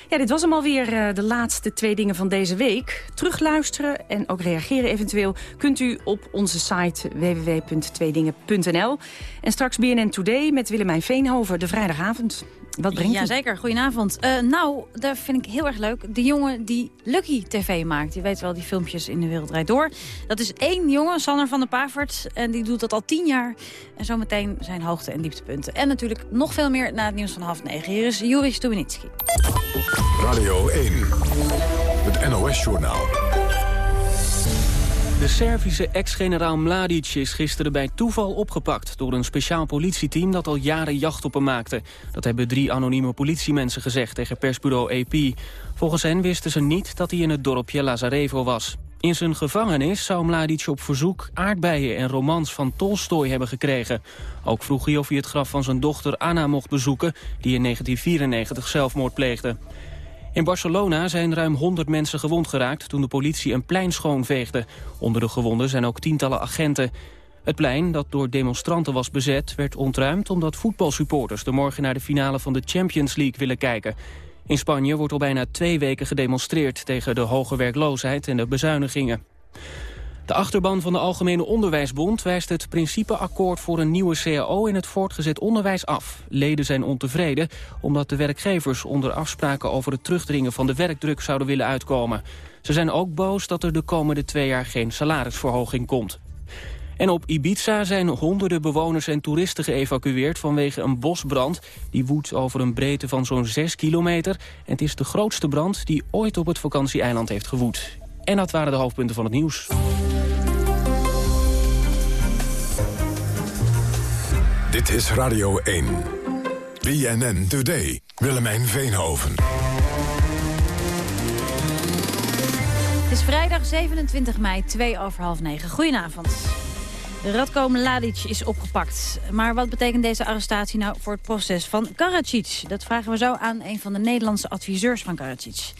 Ja, dit was hem alweer uh, de laatste twee dingen van deze week. Terugluisteren en ook reageren eventueel kunt u op onze site www.tweedingen.nl. En straks BNN Today met Willemijn Veenhoven, de vrijdagavond. Wat brengt ja, u? zeker. Goedenavond. Uh, nou, dat vind ik heel erg leuk. De jongen die Lucky TV maakt. Je weet wel, die filmpjes in de wereld draait door. Dat is één jongen, Sander van der Pavert. En die doet dat al tien jaar. En zometeen zijn hoogte- en dieptepunten. En natuurlijk nog veel meer na het nieuws van half negen. Hier is Juri Stubenitski. Radio 1, het NOS-journaal. De Servische ex-generaal Mladic is gisteren bij toeval opgepakt... door een speciaal politieteam dat al jaren jacht op hem maakte. Dat hebben drie anonieme politiemensen gezegd tegen persbureau AP. Volgens hen wisten ze niet dat hij in het dorpje Lazarevo was. In zijn gevangenis zou Mladic op verzoek aardbeien en romans van Tolstoy hebben gekregen. Ook vroeg hij of hij het graf van zijn dochter Anna mocht bezoeken... die in 1994 zelfmoord pleegde. In Barcelona zijn ruim 100 mensen gewond geraakt toen de politie een plein schoonveegde. Onder de gewonden zijn ook tientallen agenten. Het plein, dat door demonstranten was bezet, werd ontruimd omdat voetbalsupporters de morgen naar de finale van de Champions League willen kijken. In Spanje wordt al bijna twee weken gedemonstreerd tegen de hoge werkloosheid en de bezuinigingen. De achterban van de Algemene Onderwijsbond wijst het principeakkoord voor een nieuwe CAO in het voortgezet onderwijs af. Leden zijn ontevreden omdat de werkgevers onder afspraken over het terugdringen van de werkdruk zouden willen uitkomen. Ze zijn ook boos dat er de komende twee jaar geen salarisverhoging komt. En op Ibiza zijn honderden bewoners en toeristen geëvacueerd vanwege een bosbrand. Die woedt over een breedte van zo'n 6 kilometer. En het is de grootste brand die ooit op het vakantieeiland heeft gewoed. En dat waren de hoofdpunten van het nieuws. Dit is Radio 1. BNN Today. Willemijn Veenhoven. Het is vrijdag 27 mei, 2 over half 9. Goedenavond. Radko Mladic is opgepakt. Maar wat betekent deze arrestatie nou voor het proces van Karadzic? Dat vragen we zo aan een van de Nederlandse adviseurs van Karadzic.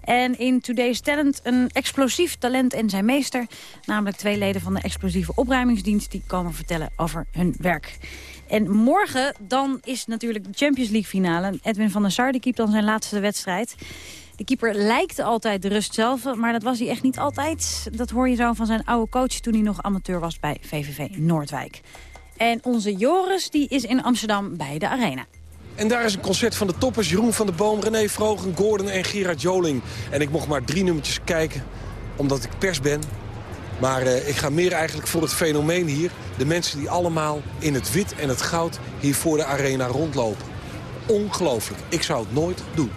En in Today's Talent een explosief talent en zijn meester. Namelijk twee leden van de explosieve opruimingsdienst... die komen vertellen over hun werk. En morgen dan is natuurlijk de Champions League finale. Edwin van der Sar die keept dan zijn laatste wedstrijd. De keeper lijkt altijd de rust zelf, maar dat was hij echt niet altijd. Dat hoor je zo van zijn oude coach toen hij nog amateur was bij VVV Noordwijk. En onze Joris die is in Amsterdam bij de Arena. En daar is een concert van de toppers. Jeroen van der Boom, René Vrogen, Gordon en Gerard Joling. En ik mocht maar drie nummertjes kijken, omdat ik pers ben. Maar uh, ik ga meer eigenlijk voor het fenomeen hier. De mensen die allemaal in het wit en het goud hier voor de arena rondlopen. Ongelooflijk. Ik zou het nooit doen.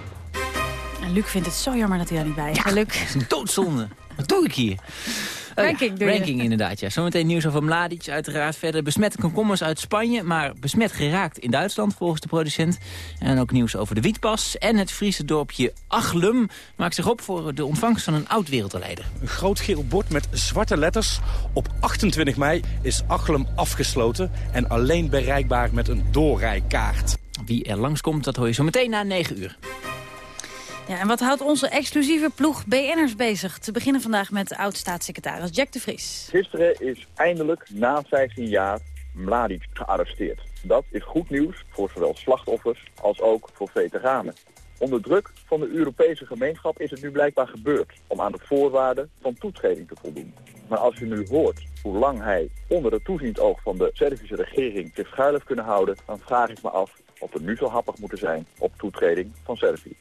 En Luc vindt het zo jammer dat hij daar niet bij is. Ja, Luc. dat is een doodzonde. Wat doe ik hier? Ranking, ja, ranking inderdaad, ja. Zometeen nieuws over Mladic, uiteraard verder. Besmette komkommers uit Spanje, maar besmet geraakt in Duitsland volgens de producent. En ook nieuws over de wietpas. En het Friese dorpje Achlum maakt zich op voor de ontvangst van een oud wereldleider. Een groot geel bord met zwarte letters. Op 28 mei is Achlum afgesloten en alleen bereikbaar met een doorrijkaart. Wie er langskomt, dat hoor je zo meteen na 9 uur. Ja, en wat houdt onze exclusieve ploeg BN'ers bezig? Te beginnen vandaag met oud-staatssecretaris Jack de Vries. Gisteren is eindelijk na 15 jaar Mladic gearresteerd. Dat is goed nieuws voor zowel slachtoffers als ook voor veteranen. Onder druk van de Europese gemeenschap is het nu blijkbaar gebeurd om aan de voorwaarden van toetreding te voldoen. Maar als je nu hoort hoe lang hij onder het toeziend oog van de Servische regering zich schuil heeft kunnen houden, dan vraag ik me af of we nu zo happig moeten zijn op toetreding van Servië.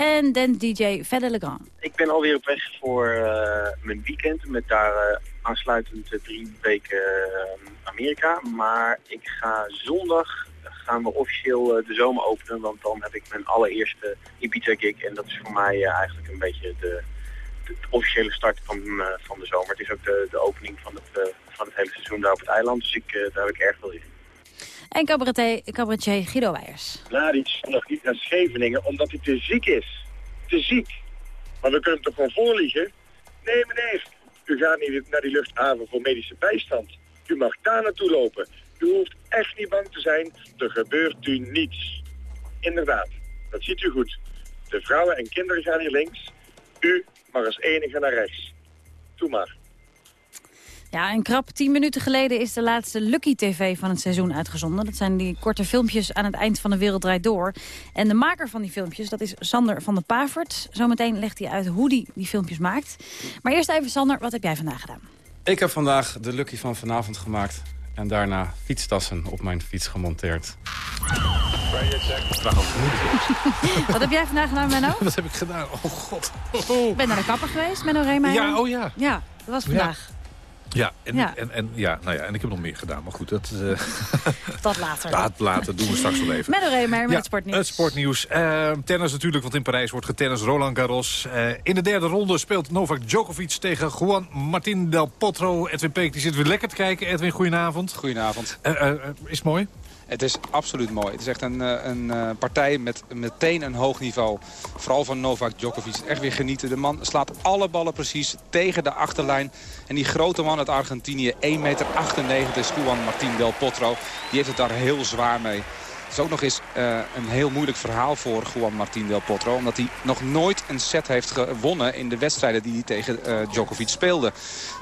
En dan DJ Fedde. Ik ben alweer op weg voor uh, mijn weekend met daar uh, aansluitend uh, drie weken Amerika. Maar ik ga zondag gaan we officieel de zomer openen, want dan heb ik mijn allereerste Ibiza gig. En dat is voor mij eigenlijk een beetje de, de, officiële start van, van de zomer. Het is ook de, de opening van het, van het hele seizoen daar op het eiland, dus ik, daar heb ik erg veel in. En cabaretier, Guido Weijers. Mladic nog niet naar Scheveningen omdat hij te ziek is. Te ziek. Maar we kunnen hem toch gewoon voorliegen? Nee meneer, u gaat niet naar die luchthaven voor medische bijstand. U mag daar naartoe lopen. U hoeft echt niet bang te zijn, er gebeurt u niets. Inderdaad, dat ziet u goed. De vrouwen en kinderen gaan hier links. U mag als enige naar rechts. Doe maar. Ja, en krap tien minuten geleden is de laatste Lucky TV van het seizoen uitgezonden. Dat zijn die korte filmpjes aan het eind van de Wereld Draait Door. En de maker van die filmpjes, dat is Sander van der Pavert. Zometeen legt hij uit hoe hij die filmpjes maakt. Maar eerst even, Sander, wat heb jij vandaag gedaan? Ik heb vandaag de Lucky van vanavond gemaakt. En daarna fietstassen op mijn fiets gemonteerd. Wat heb jij vandaag gedaan, Menno? Wat heb ik gedaan? Oh god. Ik ben naar de kapper geweest, Menno Reemeijer. Ja, oh ja. Ja, dat was vandaag. Ja. Ja, en, Ja. En, en, ja, nou ja, en ik heb nog meer gedaan. Maar goed, dat, eh Dat later. laat, later doen we straks wel even. Menno Reemeijer met Ja, het sportnieuws. Het sportnieuws. Eh, tennis natuurlijk, want in Parijs wordt getennis. Roland Garros. Eh, in de derde ronde speelt Novak Djokovic tegen Juan Martín del Potro. Edwin Peek die zit weer lekker te kijken. Edwin, goedenavond. Goedenavond. Eh, eh, is het mooi? Het is absoluut mooi. Het is echt een, eh, een eh, partij met meteen een hoog niveau. Vooral van Novak Djokovic. Echt weer genieten. De man slaat alle ballen precies tegen de achterlijn. En die grote man uit Argentinië, 1,98 meter, Juan Martín del Potro. Die heeft het daar heel zwaar mee. Het is ook nog eens eh, een heel moeilijk verhaal voor Juan Martín del Potro. Omdat hij nog nooit een set heeft gewonnen in de wedstrijden die hij tegen eh, Djokovic speelde.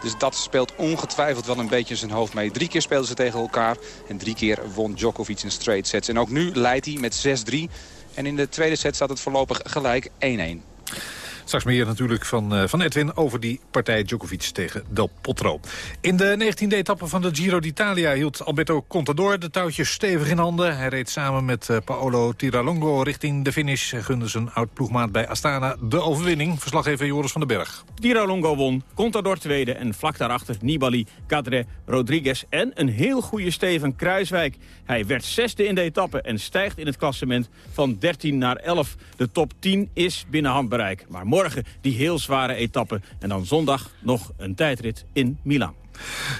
Dus dat speelt ongetwijfeld wel een beetje zijn hoofd mee. Drie keer speelden ze tegen elkaar en drie keer won Djokovic in straight sets. En ook nu leidt hij met 6-3. En in de tweede set staat het voorlopig gelijk 1-1. Straks meer natuurlijk van, eh, van Edwin over die partij Djokovic tegen Del Potro. In de 19e etappe van de Giro d'Italia hield Alberto Contador de touwtjes stevig in handen. Hij reed samen met eh, Paolo Tiralongo richting de finish. Gunde zijn oud-ploegmaat bij Astana de overwinning. Verslaggever Joris van den Berg. Tiralongo won, Contador tweede en vlak daarachter Nibali, Cadre, Rodriguez en een heel goede Steven Kruiswijk. Hij werd zesde in de etappe en stijgt in het klassement van 13 naar 11. De top 10 is binnen handbereik. Maar morgen die heel zware etappe en dan zondag nog een tijdrit in Milaan.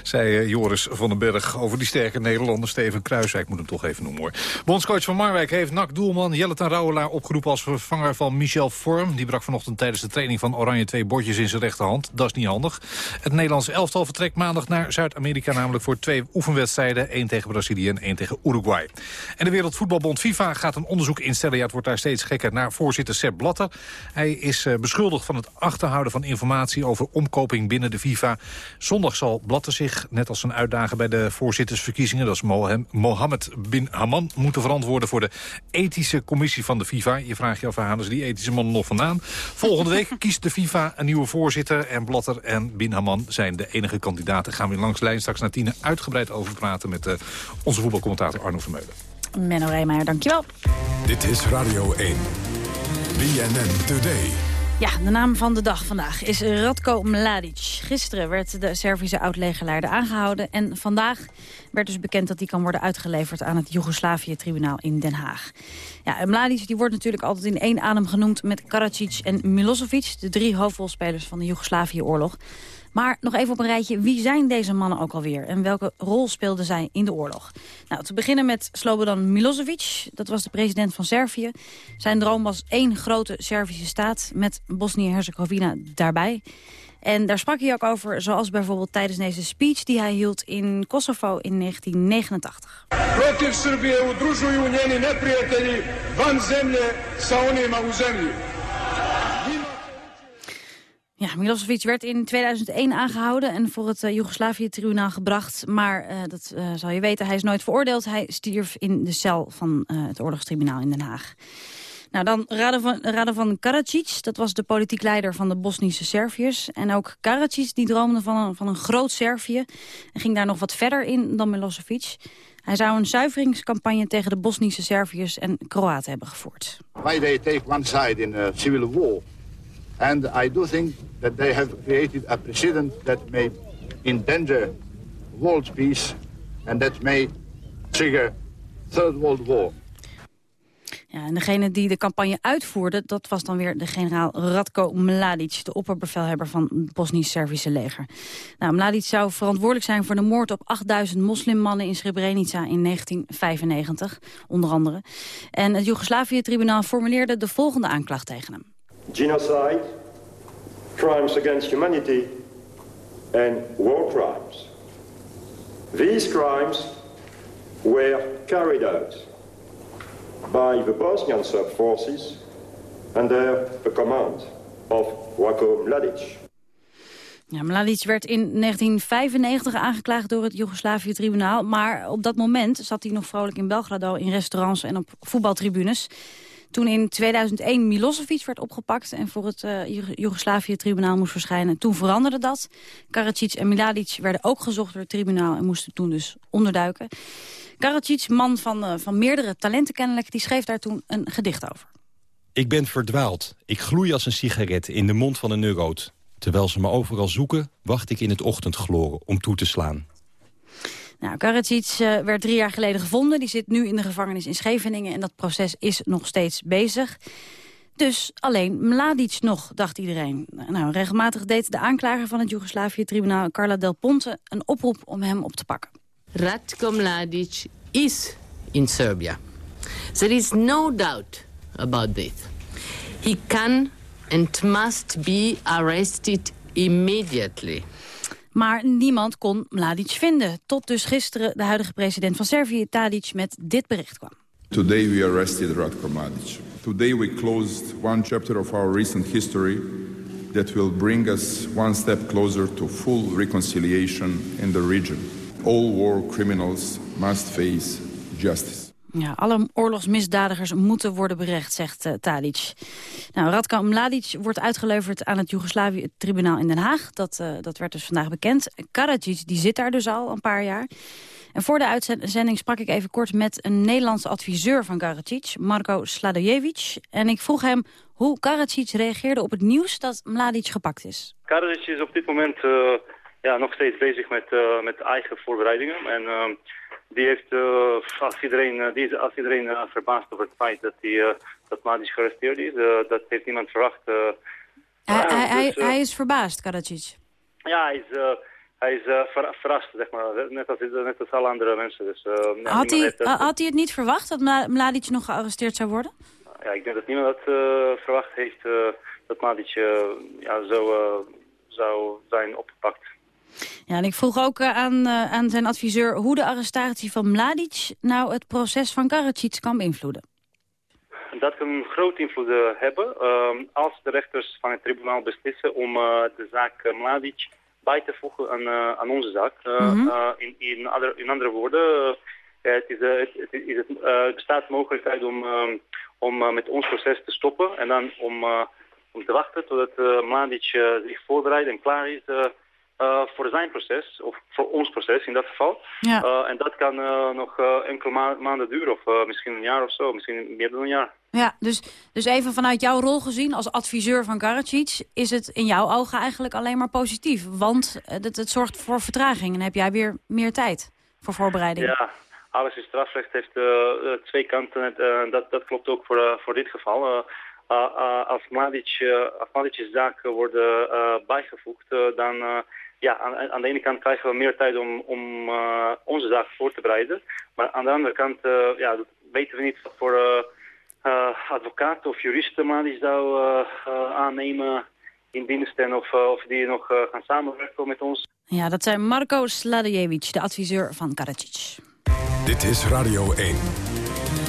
Zei eh, Joris van den Berg over die sterke Nederlander Steven Kruiswijk. Moet hem toch even noemen hoor. Bondscoach van Marwijk heeft NAC-doelman Jelle ten Rouwelaar opgeroepen als vervanger van Michel Vorm. Die brak vanochtend tijdens de training van Oranje twee bordjes in zijn rechterhand. Dat is niet handig. Het Nederlandse elftal vertrekt maandag naar Zuid-Amerika namelijk voor twee oefenwedstrijden. één tegen Brazilië en één tegen Uruguay. En de Wereldvoetbalbond FIFA gaat een onderzoek instellen. Ja, het wordt daar steeds gekker naar voorzitter Sepp Blatter. Hij is eh, beschuldigd van het achterhouden van informatie over omkoping binnen de FIFA. Zondag zal Blatter zich, net als zijn uitdager bij de voorzittersverkiezingen... dat is Mohammed bin Haman, moeten verantwoorden voor de ethische commissie van de FIFA. Je vraagt je af, waar halen ze die ethische man nog vandaan? Volgende week kiest de FIFA een nieuwe voorzitter... en Blatter en bin Haman zijn de enige kandidaten. Gaan we langs lijn straks naar Tine uitgebreid over praten... met eh, onze voetbalcommentator Arno Vermeulen. Menno Reemeijer, dankjewel. Dit is Radio 1. BNN Today. Ja, de naam van de dag vandaag is Radko Mladic. Gisteren werd de Servische oud-legerleider aangehouden... en vandaag werd dus bekend dat hij kan worden uitgeleverd... aan het Joegoslavië-tribunaal in Den Haag. Ja, Mladic die wordt natuurlijk altijd in één adem genoemd... met Karadzic en Milosevic, de drie hoofdrolspelers van de Joegoslavië-oorlog. Maar nog even op een rijtje, wie zijn deze mannen ook alweer? En welke rol speelden zij in de oorlog? Nou, te beginnen met Slobodan Milosevic. Dat was de president van Servië. Zijn droom was één grote Servische staat met Bosnië-Herzegovina daarbij. En daar sprak hij ook over, zoals bijvoorbeeld tijdens deze speech... die hij hield in Kosovo in 1989. Protiv Srbije udružuju njeni neprijatelji van zemlje sa onima u zemlji. Ja, Milosevic werd in 2001 aangehouden en voor het uh, Joegoslavië-tribunaal gebracht. Maar uh, dat uh, zal je weten, hij is nooit veroordeeld. Hij stierf in de cel van het oorlogstribunaal in Den Haag. Nou, dan Radovan, Radovan Karadzic, dat was de politiek leider van de Bosnische Serviërs. En ook Karadzic die droomde van een, van een groot Servië en ging daar nog wat verder in dan Milosevic. Hij zou een zuiveringscampagne tegen de Bosnische Serviërs en Kroaten hebben gevoerd. Why they take one side in a civil war? And I do think that they have created a precedent that may endanger world peace and that may trigger third world war. Ja, en degene die de campagne uitvoerde, dat was dan weer de generaal Radko Mladic, de opperbevelhebber van het Bosnisch-Servische leger. Nou, Mladic zou verantwoordelijk zijn voor de moord op 8000 moslimmannen in Srebrenica in 1995, onder andere. En het Joegoslavië-tribunaal formuleerde de volgende aanklacht tegen hem. Genocide, crimes against humanity and war crimes. These crimes were carried out by the Bosnian Serb forces under the command of Wako Mladic. Mladic werd in 1995 aangeklaagd door het Joegoslavië-tribunaal. Maar op dat moment zat hij nog vrolijk in Belgrado in restaurants en op voetbaltribunes. Toen in 2001 Milosevic werd opgepakt en voor het uh, Joegoslavië-tribunaal moest verschijnen, toen veranderde dat. Karadzic en Miladic werden ook gezocht door het tribunaal en moesten toen dus onderduiken. Karadzic, man van, uh, van meerdere talenten kennelijk, die schreef daar toen een gedicht over. Ik ben verdwaald. Ik gloei als een sigaret in de mond van een neuroot. Terwijl ze me overal zoeken, wacht ik in het ochtendgloren om toe te slaan. Nou, Karadzic uh, werd drie jaar geleden gevonden. Die zit nu in de gevangenis in Scheveningen en dat proces is nog steeds bezig. Dus alleen Mladic nog, dacht iedereen. Nou, regelmatig deed de aanklager van het Joegoslavië-tribunaal... Carla Del Ponte een oproep om hem op te pakken. Ratko Mladic is in Serbia. There is no doubt about this. He can and must be arrested immediately. Maar niemand kon Mladic vinden. Tot dus gisteren de huidige president van Servië, Tadic, met dit bericht kwam. Today we arrested Ratko Mladic. Today we closed one chapter of our recent history that will bring us one step closer to full reconciliation in the region. All war criminals must face justice. Ja, alle oorlogsmisdadigers moeten worden berecht, zegt uh, Tadic. Nou, Radko Mladic wordt uitgeleverd aan het Joegoslavië-tribunaal in Den Haag. Dat, uh, dat werd dus vandaag bekend. Karadzic die zit daar dus al een paar jaar. En voor de uitzending sprak ik even kort met een Nederlandse adviseur van Karadzic, Marko Sladojevic. En ik vroeg hem hoe Karadzic reageerde op het nieuws dat Mladic gepakt is. Karadzic is op dit moment uh, ja, nog steeds bezig met, met eigen voorbereidingen. En die heeft, uh, als iedereen, die is, als iedereen uh, verbaasd over het feit dat, die, dat Mladic gearresteerd is. dat heeft niemand verwacht. hij, hij, dus, hij, is verbaasd, Karadzic? Ja, hij is, hij is ver, verrast, zeg maar. Net als, net als alle andere mensen. Dus, had, hij, het, had hij het niet verwacht dat Mladic nog gearresteerd zou worden? Ja, ik denk dat niemand dat verwacht heeft dat Mladic ja, zo zou zijn opgepakt. Ja, en ik vroeg ook uh, aan, uh, aan zijn adviseur hoe de arrestatie van Mladic nou het proces van Karadzic kan beïnvloeden. Dat kan een groot invloed uh, hebben uh, als de rechters van het tribunaal beslissen om de zaak Mladic bij te voegen aan, aan onze zaak. Mm -hmm. in, in, andere, in andere woorden, het, is, het, is, het bestaat mogelijkheid om, om met ons proces te stoppen en dan om, om te wachten totdat Mladic zich voorbereidt en klaar is uh, voor zijn proces, of voor ons proces in dat geval. Ja. Uh, en dat kan uh, nog enkele ma maanden duren, of misschien een jaar of zo, misschien meer dan een jaar. Ja, dus, dus even vanuit jouw rol gezien als adviseur van Karadzic... is het in jouw ogen eigenlijk alleen maar positief. Want het, het zorgt voor vertraging en heb jij weer meer tijd voor voorbereiding. Ja, alles in strafrecht heeft twee kanten. dat, dat klopt ook voor, voor dit geval. als Mladic, uh, als Mladic's zaak worden bijgevoegd, dan ja, aan, aan, de ene kant krijgen we meer tijd om, om onze zaak voor te bereiden. Maar aan de andere kant ja, weten we niet wat voor advocaat of juristen Mladic zou aannemen in dienst of, of die nog gaan samenwerken met ons. Ja, dat zijn Marko Sladejevic, de adviseur van Karadzic. Dit is Radio 1.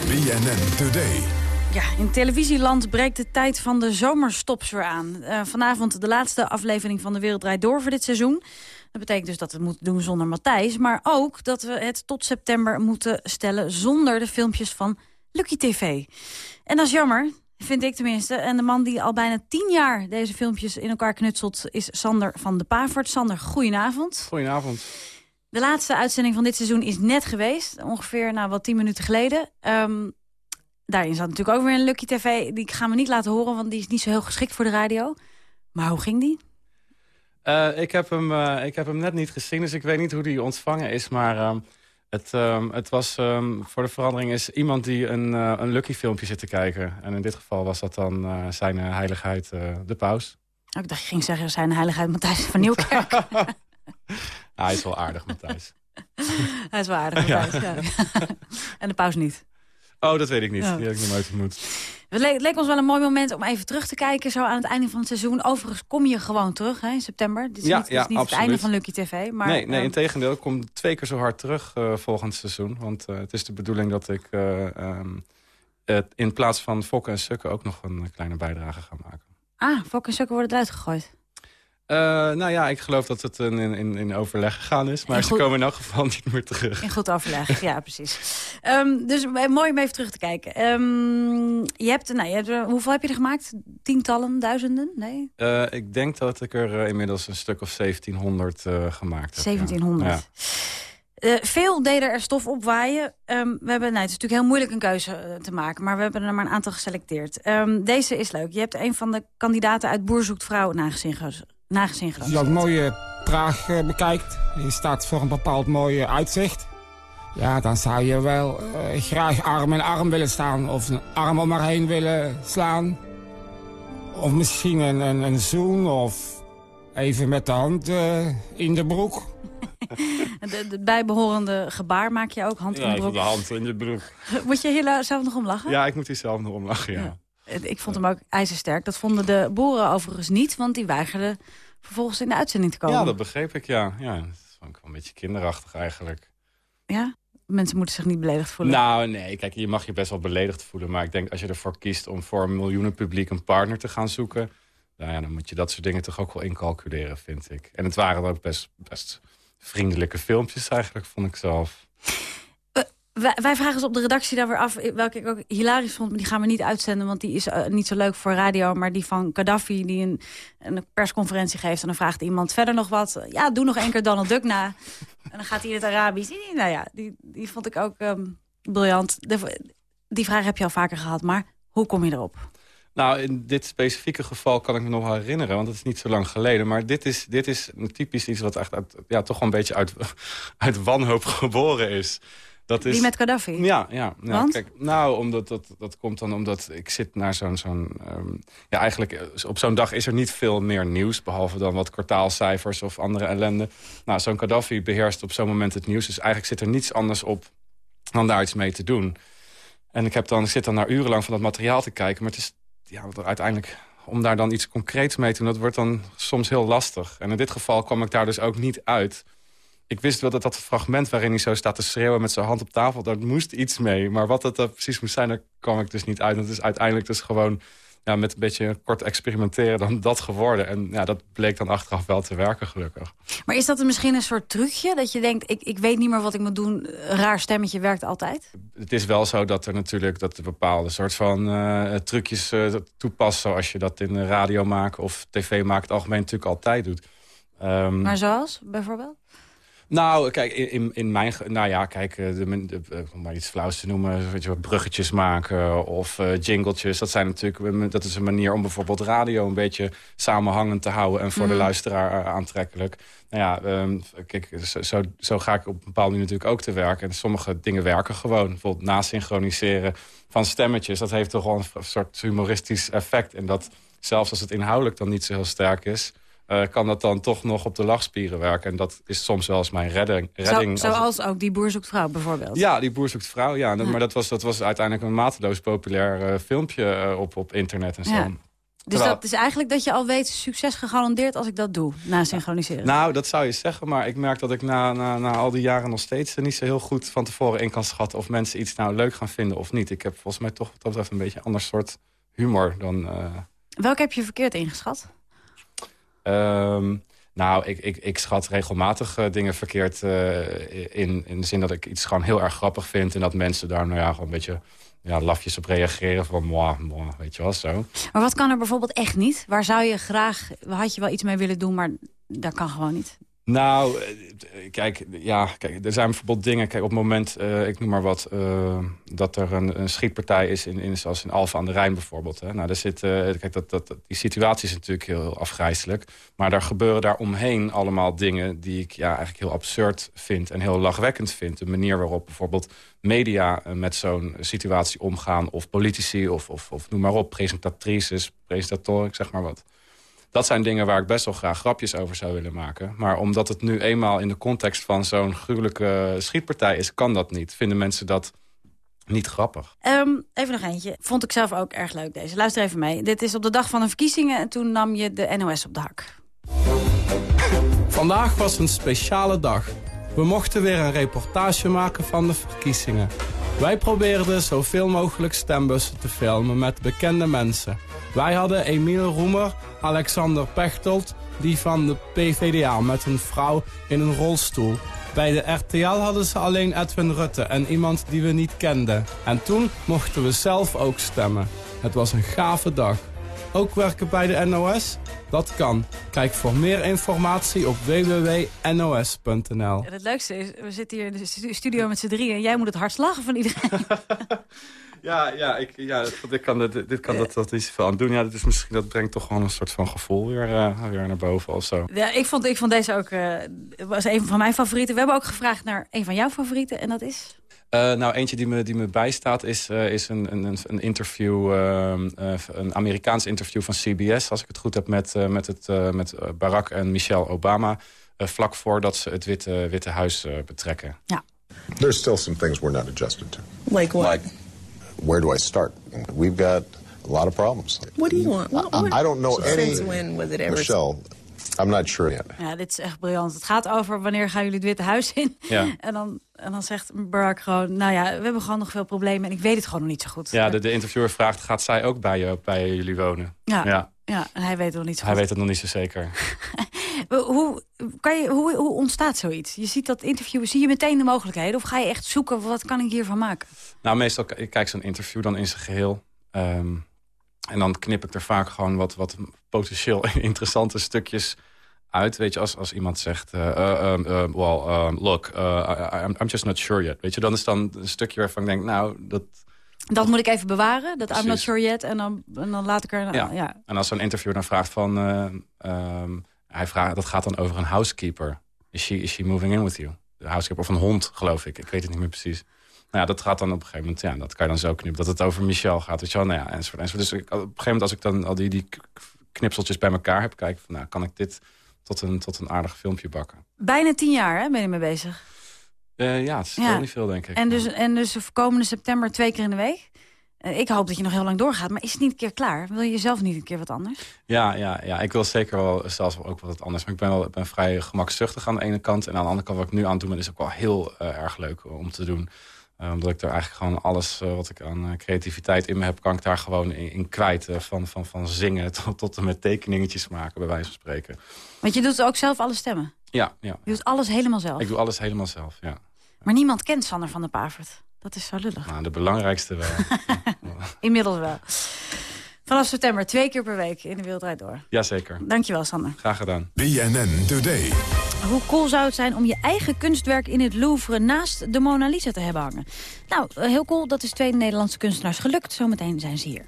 BNN Today. Ja, in televisieland breekt de tijd van de zomerstops weer aan. Uh, vanavond de laatste aflevering van De Wereld Draait Door voor dit seizoen. Dat betekent dus dat we het moeten doen zonder Matthijs. Maar ook dat we het tot september moeten stellen zonder de filmpjes van Lucky TV. En dat is jammer, vind ik tenminste. En de man die al bijna tien jaar deze filmpjes in elkaar knutselt... is Sander van de Pavert. Sander, goedenavond. Goedenavond. De laatste uitzending van dit seizoen is net geweest. Ongeveer nou, wat tien minuten geleden. Um, daarin zat natuurlijk ook weer een Lucky TV. Die gaan we niet laten horen, want die is niet zo heel geschikt voor de radio. Maar hoe ging die? Uh, ik, heb hem, uh, ik heb hem net niet gezien, dus ik weet niet hoe die ontvangen is. Maar uh, het, um, het was um, voor de verandering is iemand die een, uh, een Lucky filmpje zit te kijken. En in dit geval was dat dan zijn heiligheid de paus. Oh, ik dacht je ging zeggen zijn heiligheid Matthijs van Nieuwkerk. hij is wel aardig, Matthijs. hij is wel aardig, Matthijs, ja. ja. en de paus niet. Oh, dat weet ik niet. Die heb ik nog nooit ontmoet. Het leek, ons wel een mooi moment om even terug te kijken... zo aan het einde van het seizoen. Overigens kom je gewoon terug hè, in september. Dit is ja, niet, ja, is niet het einde van Lucky TV. Maar, nee, nee um, in tegendeel. Ik kom twee keer zo hard terug uh, volgend seizoen. Want uh, het is de bedoeling dat ik uh, um, in plaats van Fokken en Sukken... ook nog een kleine bijdrage ga maken. Ah, Fokken en Sukken worden eruit gegooid. Uh, nou ja, ik geloof dat het in, in, in overleg gegaan is. Maar goed, ze komen in elk geval niet meer terug. In goed overleg, ja, precies. Um, dus mooi om even terug te kijken. Um, je hebt, nou, je hebt, hoeveel heb je er gemaakt? Tientallen, duizenden? Nee? Uh, ik denk dat ik er uh, inmiddels een stuk of 1700 gemaakt heb. 1700. Ja. Uh, veel deden er stof opwaaien. Um, we hebben, nou, het is natuurlijk heel moeilijk een keuze te maken... maar we hebben er maar een aantal geselecteerd. Um, deze is leuk. Je hebt een van de kandidaten uit Boer zoekt vrouw nagezien nagezien Als je dat mooie Praag uh, bekijkt, je staat voor een bepaald mooi uitzicht... ja, dan zou je wel uh, graag arm in arm willen staan... of een arm om haar heen willen slaan. Of misschien een, een, een zoen of even met de hand uh, in de broek. de, de bijbehorende gebaar maak je ook, hand in ja, de broek. de hand in de broek. Moet je hier zelf nog om lachen? Ja, ik moet hier zelf nog om lachen, ja. ja. Ik vond hem ook ijzersterk. Dat vonden de boeren overigens niet, want die weigerden vervolgens in de uitzending te komen. Ja, dat begreep ik, ja. ja dat is ook wel een beetje kinderachtig eigenlijk. Ja? Mensen moeten zich niet beledigd voelen? Nou, nee. Kijk, je mag je best wel beledigd voelen. Maar ik denk, als je ervoor kiest om voor een miljoenen publiek een partner te gaan zoeken... Nou ja, dan moet je dat soort dingen toch ook wel incalculeren, vind ik. En het waren ook best, best vriendelijke filmpjes eigenlijk, vond ik zelf. Wij, vragen ons op de redactie daar weer af, welke ik ook hilarisch vond... maar die gaan we niet uitzenden, want die is uh, niet zo leuk voor radio... maar die van Gaddafi, die een, een, persconferentie geeft... en dan vraagt iemand verder nog wat. Ja, doe nog één keer Donald Duck na. en dan gaat hij in het Arabisch. Nou ja, die, die vond ik ook um, briljant. Die vraag heb je al vaker gehad, maar hoe kom je erop? Nou, in dit specifieke geval kan ik me nog wel herinneren... want het is niet zo lang geleden. Maar dit is, dit is typisch iets wat echt ja, toch wel een beetje uit, uit wanhoop geboren is... Dat is, Die met Gaddafi? Ja, ja. ja Want? Kijk, nou, omdat dat, dat komt dan omdat ik zit naar zo'n... zo'n um, ja, eigenlijk op zo'n dag is er niet veel meer nieuws... behalve dan wat kwartaalcijfers of andere ellende. Nou, zo'n Gaddafi beheerst op zo'n moment het nieuws. Dus eigenlijk zit er niets anders op dan daar iets mee te doen. En ik, heb dan, ik zit dan naar urenlang van dat materiaal te kijken... maar het is ja, uiteindelijk om daar dan iets concreets mee te doen... dat wordt dan soms heel lastig. En in dit geval kwam ik daar dus ook niet uit ik wist wel dat dat fragment waarin hij zo staat te schreeuwen met zijn hand op tafel, daar moest iets mee. Maar wat dat precies moest zijn, daar kwam ik dus niet uit. Het is uiteindelijk dus gewoon ja, met een beetje kort experimenteren dan dat geworden. En ja, dat bleek dan achteraf wel te werken, gelukkig. Maar is dat misschien een soort trucje? Dat je denkt, ik, ik weet niet meer wat ik moet doen. Een raar stemmetje werkt altijd? Het is wel zo dat er natuurlijk dat er bepaalde soort van uh, trucjes uh, toepast... zoals je dat in de radio maken of tv maken... het algemeen natuurlijk altijd doet. Um, maar zoals, bijvoorbeeld? Nou, kijk, in, in mijn... Nou ja, kijk, eh, de, de, de, om maar iets flauws te noemen... Weet je, wat, bruggetjes maken of uh, jingletjes. Dat, zijn natuurlijk, dat is een manier om bijvoorbeeld radio... een beetje samenhangend te houden... en voor de luisteraar aantrekkelijk. Nou ja, um, kijk, zo, zo, ga ik op een bepaalde manier natuurlijk ook te werken. En sommige dingen werken gewoon. Bijvoorbeeld nasynchroniseren van stemmetjes. Dat heeft toch wel een soort humoristisch effect. En dat zelfs als het inhoudelijk dan niet zo heel sterk is... Uh, kan dat dan toch nog op de lachspieren werken. En dat is soms wel eens mijn redding. redding zo, zoals ook die Boer zoekt vrouw bijvoorbeeld. Ja, die Boer zoekt vrouw. Ja, ja. Maar dat was, dat was uiteindelijk een mateloos populair uh, filmpje uh, op, op internet en zo. Ja. Dus Terwijl... dat is eigenlijk dat je al weet, succes gegarandeerd als ik dat doe, na synchroniseren. Nou, dat zou je zeggen, maar ik merk dat ik na, na, na al die jaren nog steeds niet zo heel goed van tevoren in kan schatten of mensen iets nou leuk gaan vinden of niet. Ik heb volgens mij toch wat dat betreft een beetje een ander soort humor dan... Welke heb je verkeerd ingeschat? Um, nou, ik, ik, ik schat regelmatig uh, dingen verkeerd uh, in, in de zin dat ik iets gewoon heel erg grappig vind... en dat mensen daar nou ja, gewoon een beetje ja, lafjes op reageren van moi, moi, weet je wel, zo. Maar wat kan er bijvoorbeeld echt niet? Waar zou je graag, had je wel iets mee willen doen, maar dat kan gewoon niet? Nou, eh, kijk, ja, kijk, er zijn bijvoorbeeld dingen... Kijk, op het moment, uh, ik noem maar wat... Uh, dat er een, een, schietpartij is, in, in, zoals in Alphen aan de Rijn bijvoorbeeld. Hè. Nou, daar zit, kijk, dat, dat, die situatie is natuurlijk heel afgrijzelijk. Maar daar gebeuren daar omheen allemaal dingen... die ik ja, eigenlijk heel absurd vind en heel lachwekkend vind. De manier waarop bijvoorbeeld media met zo'n situatie omgaan... of politici, of, of, of noem maar op, presentatrices, presentatoren, zeg maar wat dat zijn dingen waar ik best wel graag grapjes over zou willen maken. Maar omdat het nu eenmaal in de context van zo'n gruwelijke schietpartij is... kan dat niet. Vinden mensen dat niet grappig. Um, even nog eentje. Vond ik zelf ook erg leuk deze. Luister even mee. Dit is op de dag van de verkiezingen en toen nam je de NOS op de hak. Vandaag was een speciale dag. We mochten weer een reportage maken van de verkiezingen. Wij probeerden zoveel mogelijk stembussen te filmen met bekende mensen. Wij hadden Emiel Roemer, Alexander Pechtold, die van de PVDA met een vrouw in een rolstoel. Bij de RTL hadden ze alleen Edwin Rutte en iemand die we niet kenden. En toen mochten we zelf ook stemmen. Het was een gave dag. Ook werken bij de NOS? Dat kan. Kijk voor meer informatie op www.nos.nl. het leukste is, we zitten hier in de studio met z'n drieën... en jij moet het hardst lachen van iedereen. Ja, ja, ik, ja dit kan, dit, dit kan dat, dat niet zoveel aan doen. Ja, dat, is misschien, dat brengt toch gewoon een soort van gevoel weer, uh, weer naar boven of zo. Ja, ik vond, ik vond deze ook uh, was een van mijn favorieten. We hebben ook gevraagd naar een van jouw favorieten en dat is? Uh, nou, eentje die me, die me bijstaat is, uh, is een, een, een interview, uh, een Amerikaans interview van CBS, als ik het goed heb, met, met, het, met Barack en Michelle Obama. vlak voordat ze het Witte, Witte Huis betrekken. Ja. There's still some things we're not adjusted to. Like what? Like, where do I start? We've got a lot of problems. What do you want? What, what? I, I don't know any. Since when was it ever? Michelle, I'm not sure yet. Ja, dit is echt briljant. Het gaat over wanneer gaan jullie het Witte Huis in. Ja. En, dan, en dan zegt Barack gewoon, nou ja, we hebben gewoon nog veel problemen... en ik weet het gewoon nog niet zo goed. Ja, de, de interviewer vraagt, gaat zij ook bij, je, bij jullie wonen? Ja, ja. ja en hij weet het nog niet zo Hij goed. weet het nog niet zo zeker. hoe, kan je, hoe, hoe ontstaat zoiets? Je ziet dat interview, zie je meteen de mogelijkheden? Of ga je echt zoeken, wat kan ik hiervan maken? Nou, meestal ik kijk zo'n interview dan in zijn geheel. Um, en dan knip ik er vaak gewoon wat, wat potentieel interessante stukjes uit. Weet je, als, als iemand zegt, uh, uh, uh, well, um, look, uh, I'm, I'm just not sure yet. Weet je, dan is dan een stukje waarvan ik denk, nou, dat... Dat moet ik even bewaren, dat Precies. I'm not sure yet. En dan, en dan laat ik er... Ja. ja. En als zo'n interviewer dan vraagt van... Um, hij vraagt, dat gaat dan over een housekeeper. Is she, is she moving in with you? De housekeeper of een hond, geloof ik. Ik weet het niet meer precies. Nou ja, dat gaat dan op een gegeven moment... Ja, dat kan je dan zo knippen. Dat het over Michel gaat. Weet je wel, nou ja, enzovoort, enzovoort. Dus ik, op een gegeven moment als ik dan al die, die knipseltjes bij elkaar heb... kijk van, nou, kan ik dit tot een, tot een aardig filmpje bakken. Bijna tien jaar hè, ben je mee bezig. Uh, ja, het is ja. niet veel, denk ik. En dus, en dus komende september twee keer in de week? Ik hoop dat je nog heel lang doorgaat, maar is het niet een keer klaar? Wil je zelf niet een keer wat anders? Ja, ja, ja ik wil zeker wel zelfs ook wat anders. Maar ik ben, wel, ben vrij gemakzuchtig aan de ene kant. En aan de andere kant wat ik nu aan het doen ben, is ook wel heel uh, erg leuk om te doen. Uh, omdat ik er eigenlijk gewoon alles uh, wat ik aan creativiteit in me heb... kan ik daar gewoon in, in kwijt. van, van, van zingen tot, tot en met tekeningetjes maken, bij wijze van spreken. Want je doet ook zelf alle stemmen? Ja, ja. Je doet alles helemaal zelf? Ik doe alles helemaal zelf, ja. Maar niemand kent Sander van der Pavert. Dat is zo lullig. Nou, de belangrijkste wel. Inmiddels wel. Vanaf september, twee keer per week in de Wereld Door. Jazeker. Dankjewel, Sander. Graag gedaan. BNN Today. Hoe cool zou het zijn om je eigen kunstwerk in het Louvre naast de Mona Lisa te hebben hangen? Nou, eh, heel cool. Dat is twee Nederlandse kunstenaars gelukt. Zometeen zijn ze hier.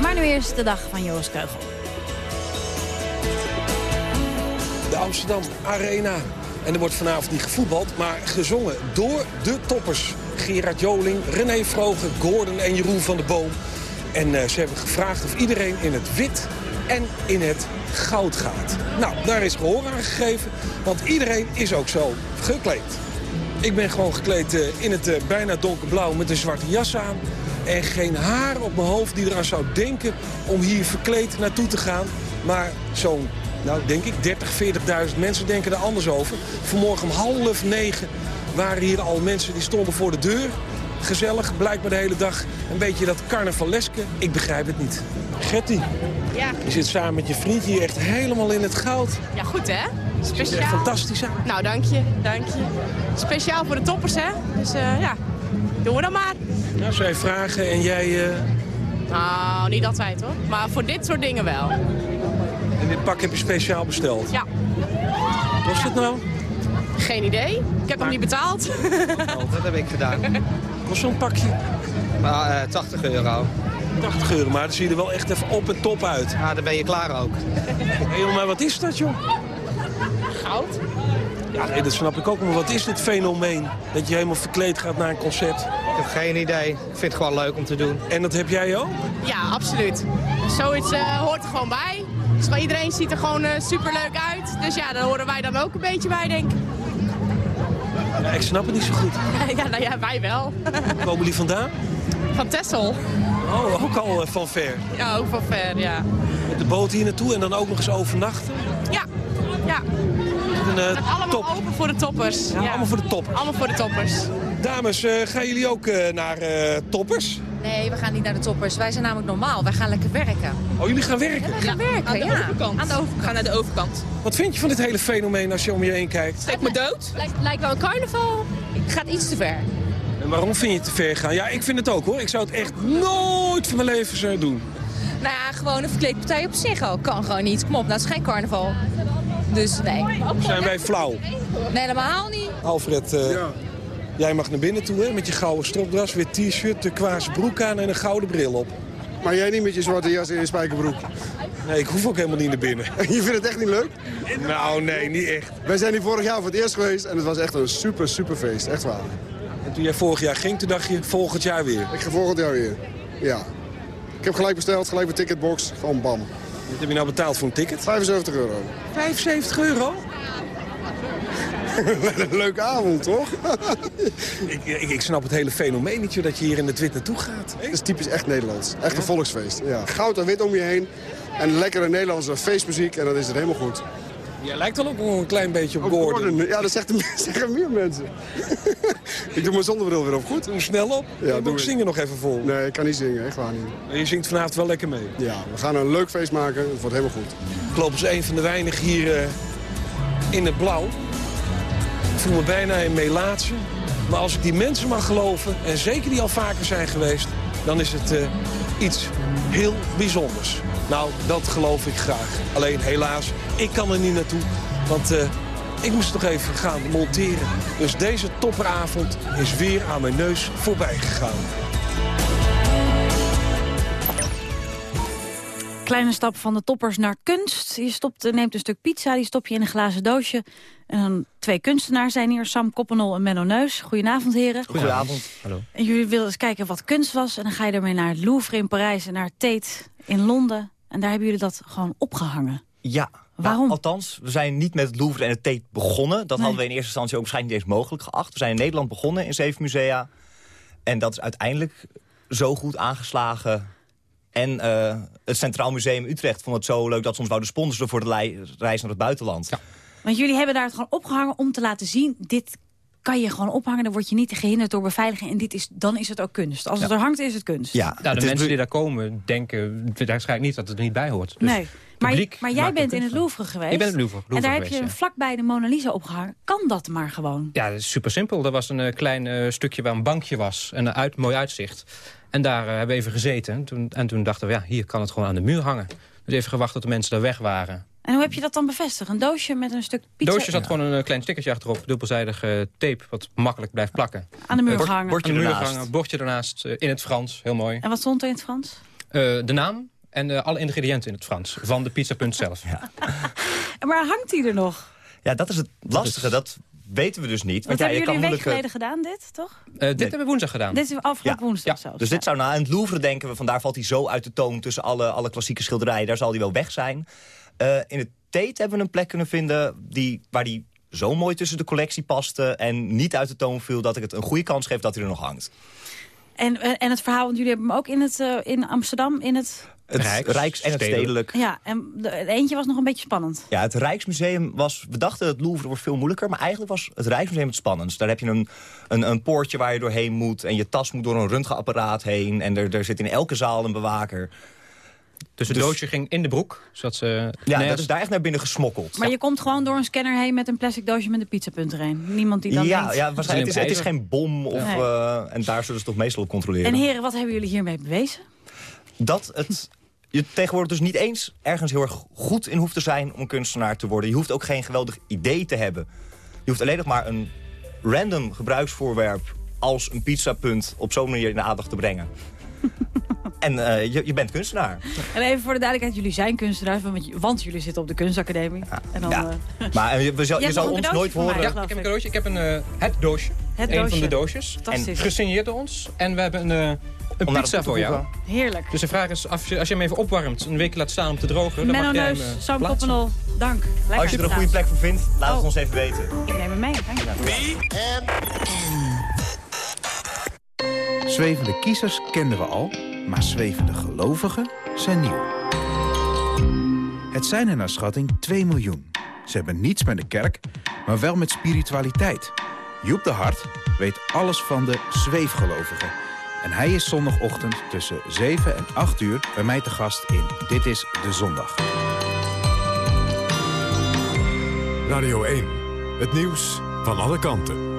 Maar nu eerst de dag van Joris Keugel. Amsterdam Arena. En er wordt vanavond niet gevoetbald, maar gezongen door de toppers. Gerard Joling, René Vrogen, Gordon en Jeroen van der Boom. En eh, ze hebben gevraagd of iedereen in het wit en in het goud gaat. Nou, daar is gehoor aan gegeven, want iedereen is ook zo gekleed. Ik ben gewoon gekleed eh, in het eh, bijna donkerblauw met een zwarte jas aan. En geen haar op mijn hoofd die eraan zou denken om hier verkleed naartoe te gaan. Maar zo'n, nou denk ik, 30, 40.000 mensen denken er anders over. Vanmorgen om half negen waren hier al mensen die stonden voor de deur. Gezellig, blijkbaar de hele dag een beetje dat carnavaleske. Ik begrijp het niet. Getty, Ja. je zit samen met je vriendje hier echt helemaal in het goud. ja, goed hè? Speciaal. fantastisch uit. Nou, dank je, dank je. Speciaal voor de toppers hè? Dus eh, ja, doen we dan maar. Nou, zij vragen en jij... eh, Nou, niet altijd hoor. Maar voor dit soort dingen wel. En dit pak heb je speciaal besteld. Ja. Wat is het nou? Geen idee. Ik heb nog niet betaald. Dat heb ik gedaan. Kost zo'n pakje? Maar, eh, 80 euro. 80 euro, maar dan zie je er wel echt even op en top uit. Ja, dan ben je klaar ook. Hé, maar wat is dat, joh? Goud? Ja, nee, dat snap ik ook. Maar wat is dit fenomeen? Dat je helemaal verkleed gaat naar een concert. Ik heb geen idee. Ik vind het gewoon leuk om te doen. En dat heb jij ook? Ja, absoluut. Zoiets eh, hoort er gewoon bij. Dus maar iedereen ziet er gewoon super superleuk uit. Dus ja, daar horen wij dan ook een beetje bij, denk ik. Ja, ik snap het niet zo goed. ja, nou ja, wij wel. Waar komen jullie vandaan? Van Tessel. Oh, ook al eh, van ver. Ja, ook van ver, ja. Met de boot hier naartoe en dan ook nog eens overnachten. Ja, ja. Een, eh, Het allemaal top. open voor de toppers. Ja, allemaal voor de toppers. Allemaal voor de toppers. Dames, eh, gaan jullie ook eh, naar eh, toppers? Nee, we gaan niet naar de toppers. Wij zijn namelijk normaal. Wij gaan lekker werken. Oh, jullie gaan werken? We gaan werken, aan de ja. overkant. Aan de overkant. We gaan naar de overkant. Wat vind je van dit hele fenomeen als je om je heen kijkt? Steek me dood. Lijkt, lijkt wel een carnaval. Het gaat iets te ver. En waarom vind je het te ver gaan? Ja, ik vind het ook hoor. Ik zou het echt nooit van mijn leven zo doen. Nou ja, gewoon een verkleedpartij op zich ook. Kan gewoon niet. Kom op, nou het is geen carnaval. Dus nee. Zijn wij flauw? Nee, helemaal niet. Alfred, eh, jij mag naar binnen toe hè, met je gouden stropdas, wit t-shirt, turquoise broek aan en een gouden bril op. Maar jij niet met je zwarte jas en je spijkerbroek? Nee, ik hoef ook helemaal niet naar binnen. je vindt het echt niet leuk? Nou, nee, niet echt. Wij zijn hier vorig jaar voor het eerst geweest en het was echt een super, super feest. Echt waar. En toen jij vorig jaar ging, toen dacht je volgend jaar weer. Ik ga volgend jaar weer. Ja. Ik heb gelijk besteld, gelijk een ticketbox. Gewoon bam. Wat heb je nou betaald voor een ticket? 75 euro. 75 euro? een leuke avond, toch? ik, ik, ik snap het hele fenomeen niet, dat je hier in het wit naartoe gaat. Het is typisch echt Nederlands. Echt een volksfeest. Ja. Goud en wit om je heen. En lekkere Nederlandse feestmuziek en dan is het helemaal goed. Jij lijkt dan ook wel een klein beetje op Gordon. Gordon. Ja, dat zeggen, zeggen meer mensen. ik doe mijn zonnebril weer op, goed? Doe snel op. Ja, Ja, doe ik. zingen nog even vol. Nee, ik kan niet zingen, echt waar niet. Maar Je zingt vanavond wel lekker mee. Ja, we gaan een leuk feest maken. Het wordt helemaal goed. Ik loop als een van de weinigen hier eh, in het blauw. Voel me bijna een melaatse. Maar als ik die mensen mag geloven, en zeker die al vaker zijn geweest... dan is het eh, iets heel bijzonders. Nou, dat geloof ik graag. Alleen helaas, ik kan er niet naartoe. Want eh, ik moest nog even gaan monteren. Dus deze topperavond is weer aan mijn neus voorbij gegaan. Kleine stap van de toppers naar kunst. Je stopt, neemt een stuk pizza, die stop je in een glazen doosje. En dan twee kunstenaars zijn hier, Sam Koppenol en Menno Neus. Goedenavond, heren. Goedenavond. Hallo. En jullie wilden eens kijken wat kunst was. En dan ga je ermee naar het Louvre in Parijs en naar Tate in Londen. En daar hebben jullie dat gewoon opgehangen. Ja. Waarom? Nou, althans, we zijn niet met het Louvre en het Tate begonnen. Dat Nee. hadden we in eerste instantie ook waarschijnlijk niet eens mogelijk geacht. We zijn in Nederland begonnen in zeven musea. En dat is uiteindelijk zo goed aangeslagen. En eh, het Centraal Museum Utrecht vond het zo leuk... dat ze ons wouden sponsoren voor de reis naar het buitenland. Want jullie hebben daar het gewoon opgehangen om te laten zien... dit kan je gewoon ophangen, dan word je niet gehinderd door beveiliging. En dit is, dan is het ook kunst. Als het er hangt, is het kunst. Ja, Nou, het de mensen die daar komen denken waarschijnlijk niet dat het er niet bij hoort. Dus Nee. Maar, maar jij bent in het. Louvre geweest. Ik ben in het Louvre, en Louvre daar heb je ja. vlakbij de Mona Lisa opgehangen. Kan dat maar gewoon? Ja, dat is super simpel. Er was een eh, klein eh, stukje waar een bankje was. En een uit, mooi uitzicht. En daar eh, hebben we even gezeten. En toen, en toen dachten we, ja, hier kan het gewoon aan de muur hangen. Dus even gewacht tot de mensen daar weg waren. En hoe heb je dat dan bevestigd? Een doosje met een stuk pizza? Doosje zat gewoon een eh, klein stickertje achterop. Dubbelzijdige tape, wat makkelijk blijft plakken. Aan de muur Bord- gehangen. Bordje aan de muur ernaast. gehangen, bordje ernaast. eh, in het Frans, heel mooi. En wat stond er in het Frans? Eh, de naam en alle ingrediënten in het Frans. Van de pizzapunt zelf. En Maar hangt hij er nog? Ja, dat is het lastige. Dat weten we dus niet. Wat Want ja, hebben je kan jullie een week moeilijk... geleden gedaan, dit, toch? Eh, dit hebben we woensdag gedaan. Dit is afgelopen woensdag zelfs. Dus dit zou na in het Louvre denken we, vandaar valt hij zo uit de toon tussen alle, alle klassieke schilderijen. Daar zal hij wel weg zijn. Eh, in het Tate hebben we een plek kunnen vinden die, waar hij zo mooi tussen de collectie paste en niet uit de toon viel dat ik het een goede kans geef dat hij er nog hangt. En, en en het verhaal, want jullie hebben hem ook in, het, eh, in Amsterdam, in het... Het Rijks, en het Stedelijk. Ja, en de, de eentje was nog een beetje spannend. Ja, het Rijksmuseum was... We dachten het Louvre wordt veel moeilijker, maar eigenlijk was het Rijksmuseum het spannendst. Daar heb je een, een, een poortje waar je doorheen moet en je tas moet door een röntgenapparaat heen. En er, er zit in elke zaal een bewaker. Dus het doosje ging in de broek. Zodat ze Ja, dat is daar echt naar binnen gesmokkeld. Maar je komt gewoon door een scanner heen met een plastic doosje met een pizzapunt erin. Niemand die dan ja, denkt... ja waarschijnlijk. Het is, het is geen bom. Of, Nee. eh, en daar zullen ze toch meestal op controleren. En heren, wat hebben jullie hiermee bewezen? dat het je tegenwoordig dus niet eens ergens heel erg goed in hoeft te zijn om kunstenaar te worden. Je hoeft ook geen geweldig idee te hebben. Je hoeft alleen nog maar een random gebruiksvoorwerp als een pizzapunt op zo'n manier in de aandacht te brengen. en eh, je, je bent kunstenaar. En even voor de duidelijkheid, jullie zijn kunstenaars, want, want jullie zitten op de kunstacademie. En dan, Ja. eh, Maar eh, je, zal- Je zal ons nooit horen. geloof Ik heb een cadeautje. Ik heb een, eh, het doosje. Het een doosje. van de doosjes. Fantastisch. En gesigneerd door ons. En we hebben een, eh, een pizza voor jou. Heerlijk. Dus de vraag is, als je, als je hem even opwarmt, een week laat staan om te drogen... dan Menno mag jij hem Neus, eh, Sam. Koppenol, dank. Lekker Als je er een goede plek voor vindt, laat het Oh. ons even weten. Ik neem hem mee, dank je. Zwevende kiezers kenden we al, maar zwevende gelovigen zijn nieuw. Het zijn er naar schatting 2 miljoen. Ze hebben niets met de kerk, maar wel met spiritualiteit. Joep de Hart weet alles van de zweefgelovigen. En hij is zondagochtend tussen 7 en 8 uur bij mij te gast in Dit is de Zondag. Radio 1. Het nieuws van alle kanten.